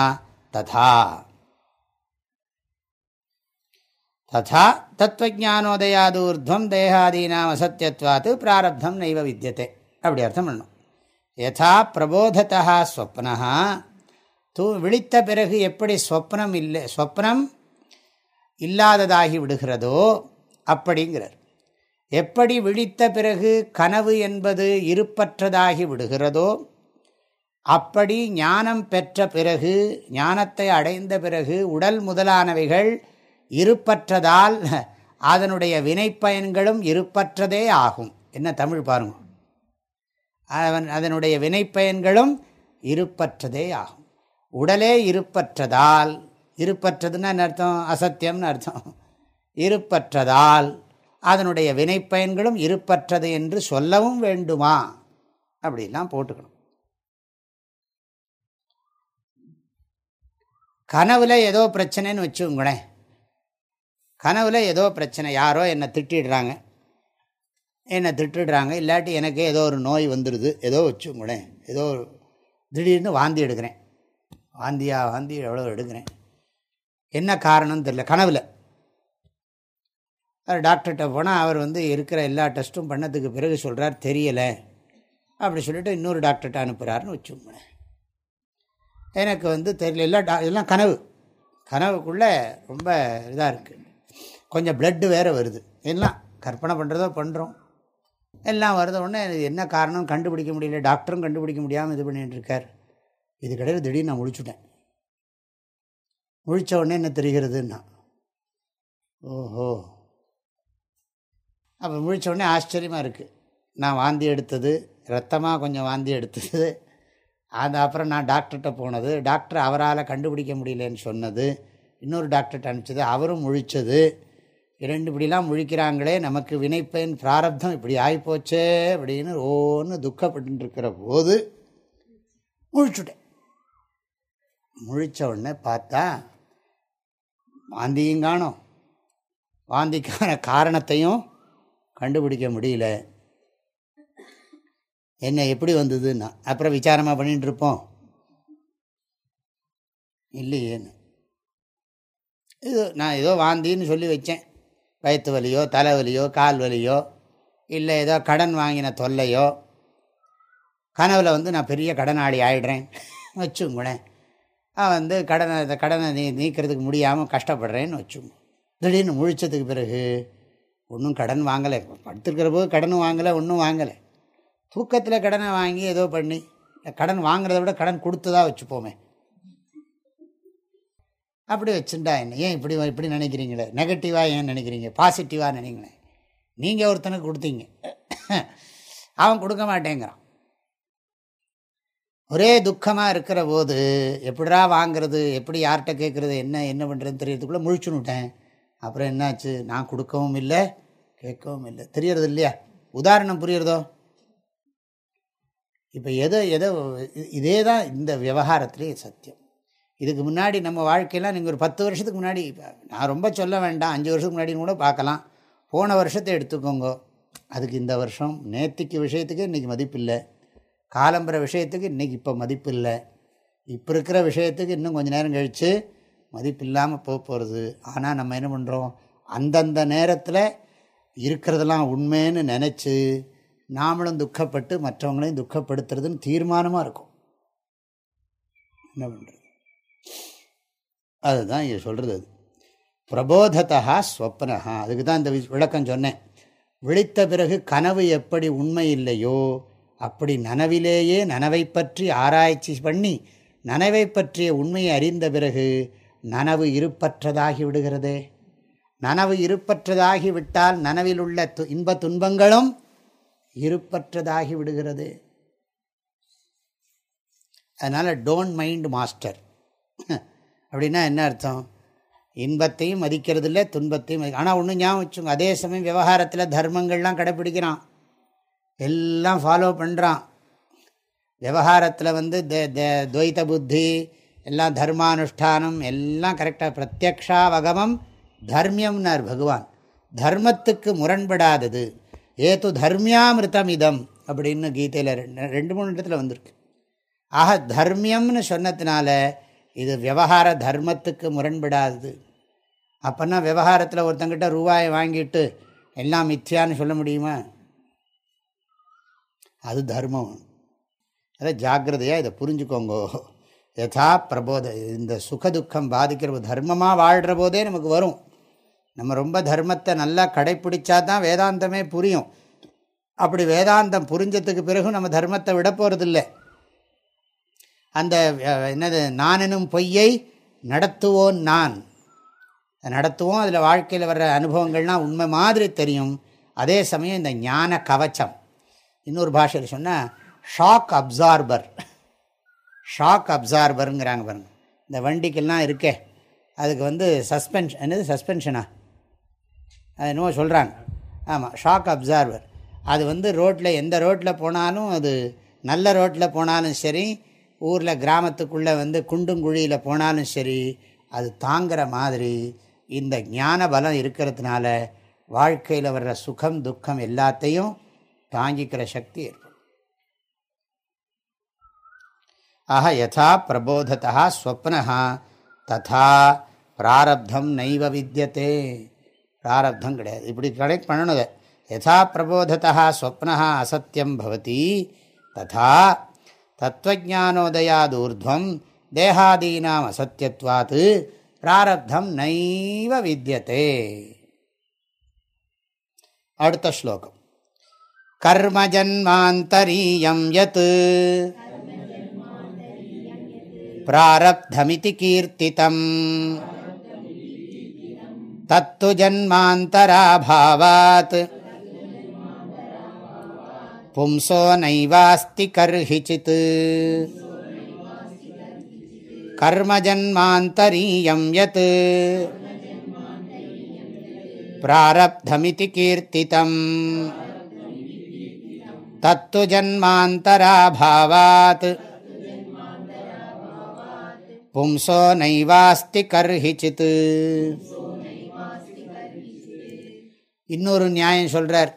ததா ததா தத்துவஜானோதயாதூர்துவம் தேகாதீனாம் அசத்தியத்வாத்து பிராரப்தம் நைவ வித்தியத்தை அப்படி அர்த்தம் பண்ணும் யதா பிரபோதத்தா ஸ்வப்னா தூ விழித்த பிறகு எப்படி ஸ்வப்னம் இல்லை ஸ்வப்னம் இல்லாததாகி விடுகிறதோ அப்படிங்கிறார்। எப்படி விழித்த பிறகு கனவு என்பது இருப்பற்றதாகி விடுகிறதோ அப்படி ஞானம் பெற்ற பிறகு ஞானத்தை அடைந்த பிறகு உடல் முதலானவைகள் இருப்பற்றதால் அதனுடைய வினைப்பயன்களும் இருப்பற்றதே ஆகும். என்ன தமிழ் பாருங்க. அவன் அதனுடைய வினைப்பயன்களும் இருப்பற்றதே ஆகும். உடலே இருப்பற்றதால் இருப்பற்றதுன்னா அர்த்தம்? அசத்தியம்னு அர்த்தம். இருப்பற்றதால் அதனுடைய வினைப்பயன்களும் இருப்பற்றது என்று சொல்லவும் வேண்டுமா? அப்படிலாம் போட்டுக்கணும். கனவுல ஏதோ பிரச்சனைன்னு வச்சுங்களேன் கனவுல ஏதோ பிரச்சனை யாரோ என்னை திட்டிடுறாங்க. என்னை திட்டுடுறாங்க இல்லாட்டி எனக்கு ஏதோ ஒரு நோய் வந்துடுது ஏதோ வச்சுங்களேன் ஏதோ திடீர்னு வாந்தி எடுக்கிறேன். வாந்தியா வாந்தி எவ்வளோ எடுக்கிறேன். என்ன காரணம்னு தெரில கனவில். அவர் டாக்டர்கிட்ட போனால் அவர் வந்து இருக்கிற எல்லா டெஸ்ட்டும் பண்ணதுக்கு பிறகு சொல்கிறார் தெரியலை. அப்படி சொல்லிவிட்டு இன்னொரு டாக்டர்கிட்ட அனுப்புகிறாருன்னு வச்சுக்கோங்களேன். எனக்கு வந்து தெரியல. எல்லாம் டா இதெல்லாம் கனவு. கனவுக்குள்ளே ரொம்ப இதாக இருக்குது கொஞ்சம் பிளட்டு வேறு வருது. எல்லாம் கற்பனை பண்ணுறதோ பண்ணுறோம் எல்லாம் வருத உடனே என்ன காரணம் கண்டுபிடிக்க முடியல. டாக்டரும் கண்டுபிடிக்க முடியாமல் இது பண்ணிகிட்டு இருக்கார். இது கிடையாது. திடீர்னு நான் முழிச்சுட்டேன். முழித்த உடனே என்ன தெரிகிறதுன்னா ஓஹோ. அப்போ முழித்த உடனே ஆச்சரியமாக இருக்குது நான் வாந்தி எடுத்தது ரத்தமாக கொஞ்சம் வாந்தி எடுத்தது அது அப்புறம் நான் டாக்டர்கிட்ட போனது. டாக்டர் அவரால் கண்டுபிடிக்க முடியலன்னு சொன்னது. இன்னொரு டாக்டர்கிட்ட அனுப்பிச்சது. அவரும் முழித்தது இரண்டு இப்படிலாம் முழிக்கிறாங்களே நமக்கு வினைப்பயன் பிராரப்தம் இப்படி ஆகிப்போச்சே அப்படின்னு ஓன்னு துக்கப்பட்டு இருக்கிற போது முழிச்சுட்டேன். முழித்த உடனே பார்த்தா வாந்தியும் காணும். வாந்திக்கான காரணத்தையும் கண்டுபிடிக்க முடியல. என்ன எப்படி வந்ததுன்னா அப்புறம் விசாரமாக பண்ணிகிட்டு இருப்போம் இல்லையேன்னு இது நான் ஏதோ வாந்தின்னு சொல்லி வச்சேன். வயிற்று வலியோ தலைவலியோ கால் வலியோ இல்லை ஏதோ கடன் வாங்கின தொல்லையோ. கனவில் வந்து நான் பெரிய கடனாளி ஆகிடுறேன் வச்சுங்களேன். வந்து கடனை இந்த கடனை நீ நீக்கிறதுக்கு முடியாமல் கஷ்டப்படுறேன்னு வச்சுங்க. திடீர்னு முழிச்சதுக்கு பிறகு ஒன்றும் கடன் வாங்கலை. படுத்துருக்கிற போது கடனும் வாங்கலை ஒன்றும் வாங்கலை. தூக்கத்தில் கடனை வாங்கி ஏதோ பண்ணி கடன் வாங்குறத விட கடன் கொடுத்ததாக வச்சுப்போமே. அப்படி வச்சுட்டா என்ன? ஏன் இப்படி இப்படி நினைக்கிறீங்களே? நெகட்டிவாக ஏன் நினைக்கிறீங்க? பாசிட்டிவாக நினைங்களேன் நீங்கள் ஒருத்தனுக்கு கொடுத்தீங்க. அவன் கொடுக்க மாட்டேங்கிறான். ஒரே துக்கமாக இருக்கிற போது எப்படிடா வாங்கிறது எப்படி யார்கிட்ட கேட்குறது என்ன என்ன பண்ணுறதுன்னு தெரியறதுக்குள்ளே முழிச்சுன்னுட்டேன் அப்புறம் என்னாச்சு? நான் கொடுக்கவும் இல்லை கேட்கவும் இல்லை. தெரியறது இல்லையா? உதாரணம் புரியுறதோ? இப்போ எதோ எதோ இதே தான் இந்த விவகாரத்துலேயே சத்தியம். இதுக்கு முன்னாடி நம்ம வாழ்க்கையெல்லாம் நீங்கள் ஒரு பத்து வருஷத்துக்கு முன்னாடி நான் ரொம்ப சொல்ல வேண்டாம் அஞ்சு வருஷத்துக்கு முன்னாடி கூட பார்க்கலாம். போன வருஷத்தை எடுத்துக்கோங்க. அதுக்கு இந்த வருஷம் நேற்றுக்கு விஷயத்துக்கு இன்றைக்கி மதிப்பு இல்லை காலம்புற விஷயத்துக்கு இன்றைக்கி இப்போ மதிப்பு இல்லை இப்போ இருக்கிற விஷயத்துக்கு இன்னும் கொஞ்சம் நேரம் கழித்து மதிப்பு இல்லாமல் போக போகிறது ஆனால் நம்ம என்ன பண்ணுறோம் அந்தந்த நேரத்தில் இருக்கிறதெல்லாம் உண்மைன்னு நினச்சி நாமளும் துக்கப்பட்டு மற்றவங்களையும் துக்கப்படுத்துறதுன்னு தீர்மானமாக இருக்கும். என்ன பண்ணுறது அதுதான் இங்கே சொல்கிறது அது. பிரபோதத்தா ஸ்வப்னஹா. அதுக்கு தான் இந்த விளக்கம் சொன்னேன். விழித்த பிறகு கனவு எப்படி உண்மை இல்லையோ அப்படி நனவிலேயே நனவை பற்றி ஆராய்ச்சி பண்ணி நனவை பற்றிய உண்மையை அறிந்த பிறகு நனவு இருப்பற்றதாகி விடுகிறதே. நனவு இருப்பற்றதாகி விட்டால் நனவில் உள்ள து இன்ப துன்பங்களும் இருப்பற்றதாகி விடுகிறது. அதனால் டோன்ட் மைண்ட் மாஸ்டர் அப்படின்னா என்ன அர்த்தம்? இன்பத்தையும் மதிக்கிறது இல்லை துன்பத்தையும் ஆனால் ஒன்று ஞாபகம் வச்சுங்க அதே சமயம் விவகாரத்தில் தர்மங்கள்லாம் கடைப்பிடிக்கிறான் எல்லாம் ஃபாலோ பண்ணுறான் விவகாரத்தில் வந்து துவைத்த புத்தி எல்லாம் தர்மானுஷ்டானம் எல்லாம் கரெக்டாக பிரத்யக்ஷா வகமம் தர்மியம்னார் பகவான். தர்மத்துக்கு முரண்படாதது. ஏது தர்மியாமிருத்தம் இதம் அப்படின்னு கீதையில் ரெண்டு ரெண்டு மூணு இடத்துல வந்திருக்கு. ஆக தர்மியம்னு சொன்னதுனால இது விவகார தர்மத்துக்கு முரண்படாது. அப்போன்னா விவகாரத்தில் ஒருத்தங்கிட்ட ரூபாயை வாங்கிட்டு எல்லாம் மித்யான்னு சொல்ல முடியுமா? அது தர்மம். அதை ஜாக்கிரதையாக இதை புரிஞ்சுக்கோங்கோ. யதா பிரபோத இந்த சுகதுக்கம் பாதிக்கிற தர்மமாக வாழ்கிற போதே நமக்கு வரும். நம்ம ரொம்ப தர்மத்தை நல்லா கடைப்பிடிச்சா தான் வேதாந்தமே புரியும். அப்படி வேதாந்தம் புரிஞ்சதுக்கு பிறகு நம்ம தர்மத்தை விட போகிறதில்லை அந்த என்னது நானெனும் பொய்யை நடத்துவோன் நான். நடத்துவோம் அதில் வாழ்க்கையில் வர்ற அனுபவங்கள்லாம் உண்மை மாதிரி தெரியும். அதே சமயம் இந்த ஞான கவச்சம். இன்னொரு பாஷையில் சொன்னால் ஷாக் அப்சார்பர் ஷாக் அப்சார்பருங்கிறாங்க பாருங்கள் இந்த வண்டிக்கெல்லாம் இருக்கே. அதுக்கு வந்து சஸ்பென்ஷன் என்னது சஸ்பென்ஷனா அது என்னவோ சொல்கிறாங்க ஆமாம் ஷாக் அப்சார்வர் அது வந்து ரோட்டில் எந்த ரோட்டில் போனாலும் அது நல்ல ரோட்டில் போனாலும் சரி ஊரில் கிராமத்துக்குள்ளே வந்து குண்டுங்குழியில் போனாலும் சரி அது தாங்கிற மாதிரி இந்த ஞான பலம் இருக்கிறதுனால வாழ்க்கையில் வர்ற சுகம் துக்கம் எல்லாத்தையும் தாங்கிக்கிற சக்தி ஏற்படும். யதா பிரபோதத்தா ஸ்வப்னா ததா பிராரப்தம் நைவ வித்தியதே பிராரப்தம் கிடையாது. இப்படி கனெக்ட் பண்ணணும் அதை யதா பிரபோதத்தா ஸ்வப்னா அசத்தியம் பவதி. ததா தத்துவஜானோதயாது ஊர்துவம் தேகாதீனாம் அசத்தியத்வாத்து பிராரப்தம் நைவ வித்தியதே அடுத்த ஸ்லோகம். கர்மஜன்மாந்தரீயம் யத். பிராரப்தமிதி கீர்த்தித்தம் தத்து ஜன்மாந்தராபாவாத் பும்சோ நைவாஸ்தி கர்ஹிச்சித் கர்மஜன்மாந்தரீயம் யத் பிராரப்தமிதி கீர்த்திதம் தத்து ஜன்மாந்தராபாவாத் பும்சோ நைவாஸ்தி கர்ஹிச்சித் இன்னொரு நியாயம் சொல்கிறார்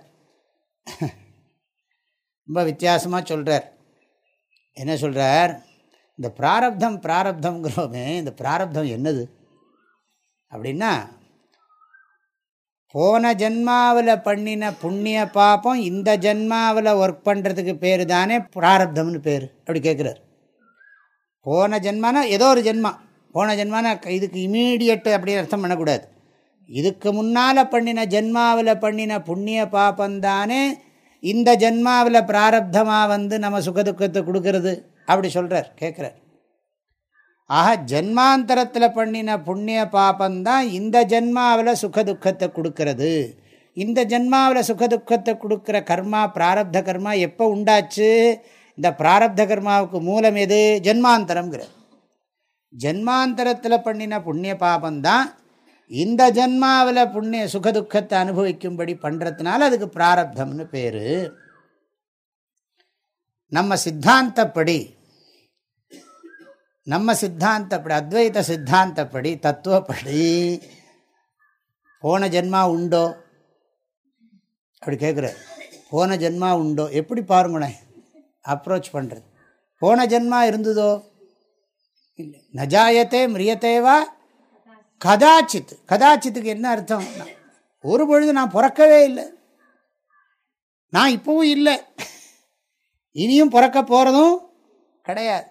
ரொம்ப வித்தியாசமாக சொல்கிறார் என்ன சொல்கிறார் இந்த பிராரப்தம் பிராரப்தங்கிறோமே இந்த பிராரப்தம் என்னது? அப்படின்னா போன ஜென்மாவில் பண்ணின புண்ணிய பாப்பம் இந்த ஜென்மாவில் ஒர்க் பண்ணுறதுக்கு பேர் தானே பிராரப்தம்னு பேர். அப்படி கேட்குறார் போன ஜென்மானா ஏதோ ஒரு ஜென்மா. போன ஜென்மானா இதுக்கு இமீடியட்டு அப்படின்னு அர்த்தம் பண்ணக்கூடாது. இதுக்கு முன்னால் பண்ணின ஜென்மாவில் பண்ணின புண்ணிய பாபந்தானே இந்த ஜென்மாவில் பிராரப்தமாக வந்து நம்ம சுகதுக்கத்தை கொடுக்கறது? அப்படி சொல்கிறார் கேட்குறார். ஆக ஜென்மாந்தரத்தில் பண்ணின புண்ணிய பாபந்தான் இந்த ஜென்மாவில் சுகதுக்கத்தை கொடுக்கறது. இந்த ஜென்மாவில் சுகதுக்கத்தை கொடுக்குற கர்மா பிராரப்த கர்மா எப்போ உண்டாச்சு? இந்த பிராரப்த கர்மாவுக்கு மூலம் எது? ஜென்மாந்தரம்ங்கிற ஜென்மாந்தரத்தில் பண்ணின புண்ணிய பாபந்தான் இந்த ஜென்மாவில் புண்ணிய சுகதுக்கத்தை அனுபவிக்கும்படி பண்ணுறதுனால அதுக்கு பிராரப்தம்னு பேர். நம்ம சித்தாந்தப்படி நம்ம சித்தாந்தப்படி அத்வைத சித்தாந்தப்படி தத்துவப்படி போன ஜென்மா உண்டோ? அப்படி கேட்குற போன ஜென்மா உண்டோ? எப்படி பாருங்களேன். அப்ரோச் பண்ணுறது போன ஜென்மா இருந்ததோ? இல்லை. நஜாயத்தே மிரியத்தேவா? கதாச்சித் கதாச்சித்துக்கு என்ன அர்த்தம்? ஒரு பொழுது நான் பிறக்கவே இல்லை. நான் இப்பவும் இல்லை. இனியும் பிறக்க போகிறதும் கிடையாது.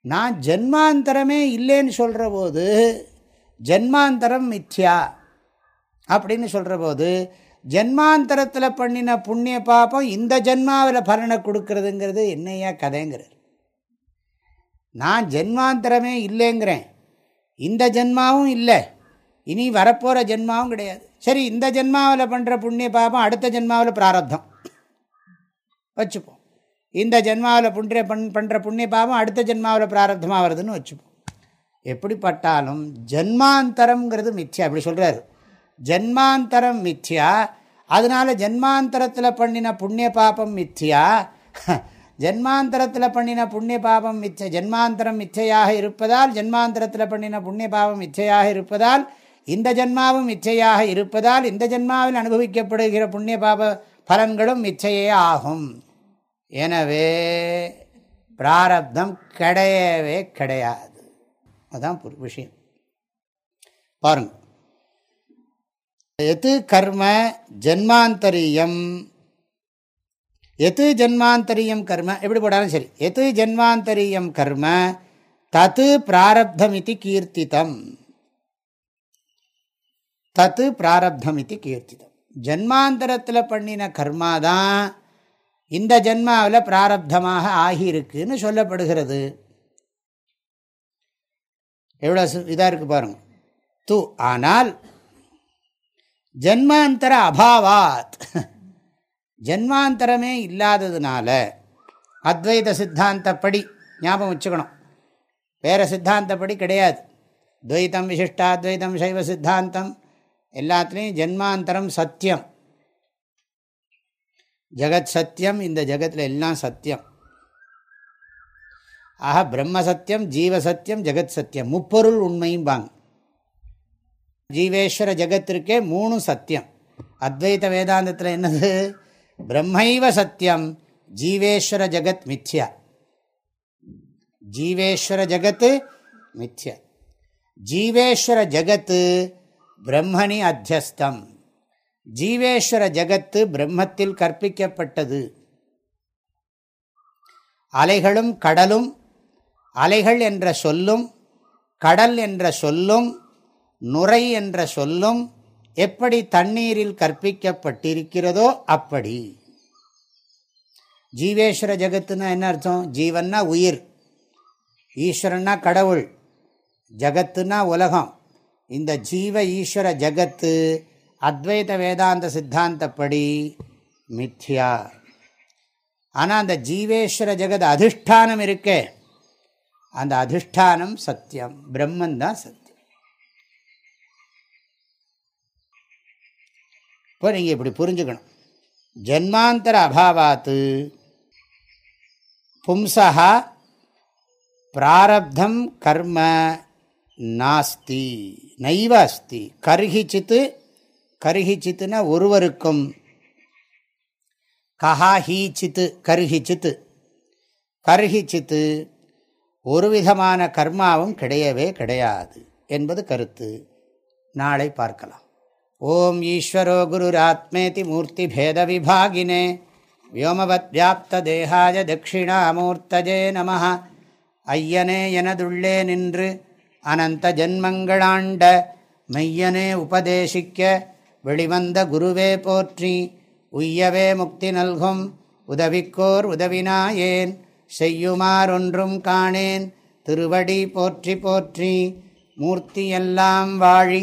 நான் ஜென்மாந்தரமே இல்லைன்னு சொல்கிற போது ஜென்மாந்தரம் மித்யா அப்படின்னு சொல்கிற போது ஜென்மாந்தரத்தில் பண்ணின புண்ணிய பாப்பம் இந்த ஜென்மாவில் பலனை கொடுக்கறதுங்கிறது என்னையா கதைங்கிறது. நான் ஜென்மாந்தரமே இல்லைங்கிறேன். இந்த ஜென்மாவும் இல்லை. இனி வரப்போகிற ஜென்மாவும் கிடையாது. சரி இந்த ஜென்மாவில் பண்ணுற புண்ணிய பாபம் அடுத்த ஜென்மாவில் பிராரப்தம். வச்சுப்போம். இந்த ஜென்மாவில் புண்ணிய பண் பண்ணுற புண்ணிய பாபம் அடுத்த ஜென்மாவில் பிராரப்தமாக வருதுன்னு வச்சுப்போம். எப்படிப்பட்டாலும் ஜென்மாந்தரம்ங்கிறது மித்யா அப்படி சொல்கிறாரு ஜென்மாந்தரம் மித்யா அதனால் ஜென்மாந்தரத்தில் பண்ணின புண்ணிய பாபம் மித்யா ஜென்மாந்தரத்தில் பண்ணின புண்ணிய பாபம் மிச்ச ஜென்மாந்தரம் மிச்சையாக இருப்பதால் ஜென்மாந்தரத்தில் பண்ணின புண்ணிய பாபம் மிச்சையாக இருப்பதால் இந்த ஜென்மாவும் மிச்சையாக இருப்பதால் இந்த ஜென்மாவில் அனுபவிக்கப்படுகிற புண்ணிய பாப பலன்களும் மிச்சையே ஆகும். எனவே பிராரப்தம் கிடையவே கிடையாது. அதுதான் விஷயம். பாருங்க. எது கர்ம ஜென்மாந்தரியம் எது ஜென்மாந்தரியம் கர்ம? எப்படி போடாலும் சரி. எது ஜென்மாந்தரியம் கர்ம? தத்து பிராரப்தம் இது கீர்த்திதம். தத்து பிராரப்தம் இது கீர்த்திதம். ஜென்மாந்தரத்தில் பண்ணின கர்மா தான் இந்த ஜென்மாவில் பிராரப்தமாக ஆகியிருக்குன்னு சொல்லப்படுகிறது. எவ்வளோ இதாக இருக்குது பாருங்க. தூ ஆனால் ஜென்மாந்தர அபாவாத். ஜென்மாந்தரமே இல்லாததுனால அத்வைத சித்தாந்தப்படி ஞாபகம் வச்சுக்கணும். வேறு சித்தாந்தப்படி கிடையாது. துவைத்தம் விசிஷ்டாத்வைதம் சைவ சித்தாந்தம். எல்லாத்துலேயும் ஜென்மாந்தரம் சத்தியம். ஜெகத் சத்தியம் இந்த ஜெகத்தில் எல்லாம் சத்தியம். ஆக பிரம்ம சத்தியம் ஜீவ சத்தியம் ஜெகத் சத்தியம். முப்பொருள் உண்மையும் பாங்க ஜீவேஸ்வர ஜெகத்திற்கே மூணு சத்தியம். அத்வைத வேதாந்தத்தில் என்னது? பிரம்மைவ சத்தியம் ஜீவேஸ்வர ஜெகத் மித்யா ஜீவேஸ்வர ஜெகத்து மித்யா ஜீவேஸ்வர ஜெகத்து பிரம்மணி அத்தியஸ்தம் ஜீவேஸ்வர ஜெகத்து பிரம்மத்தில் கற்பிக்கப்பட்டது। அலைகளும் கடலும் அலைகள் என்ற சொல்லும் கடல் என்ற சொல்லும் நுரை என்ற சொல்லும் எப்படி தண்ணீரில் கற்பிக்கப்பட்டிருக்கிறதோ அப்படி. ஜீவேஸ்வர ஜெகத்துனா என்ன அர்த்தம்? ஜீவன்னா உயிர். ஈஸ்வரன்னா கடவுள். ஜகத்துனா உலகம். இந்த ஜீவ ஈஸ்வர ஜகத்து அத்வைத வேதாந்த சித்தாந்தப்படி மித்யா. ஆனால் அந்த ஜீவேஸ்வர ஜெகத் அதிஷ்டானம் இருக்கே. அந்த அதிஷ்டானம் சத்தியம். பிரம்மன் தான் சத்தியம். இப்போ நீங்கள் இப்படி புரிஞ்சுக்கணும். ஜென்மாந்தர அபாவாத்து பும்சா பிராரப்தம் கர்ம நாஸ்தி நைவ அஸ்தி. கருகிச்சித்து கருகிச்சித்துனா ஒருவருக்கும். கஹா ஹீச்சித்து கருகிச்சித்து. கருகிச்சித்து ஒரு விதமான கர்மாவும் கிடையவே கிடையாது என்பது கருத்து. நாளை பார்க்கலாம். ஓம் ஈஸ்வரோ குருராத்மேதி மூர்த்தி பேத விபாகினே வோமவத் வியாப்த தேகாய தட்சிணாமூர்த்தஜே நம ஐயனே எனதுள்ளே நின்று அனந்த ஜன்மங்களாண்ட மெய்யனே உபதேசிக்க வெளிவந்த குருவே போற்றி உய்யவே முக்தி நல்கும் உதவிக்கோர் உதவினாயேன் செய்யுமாறொன்றும் காணேன் திருவடி போற்றி போற்றி மூர்த்தியெல்லாம் வாழி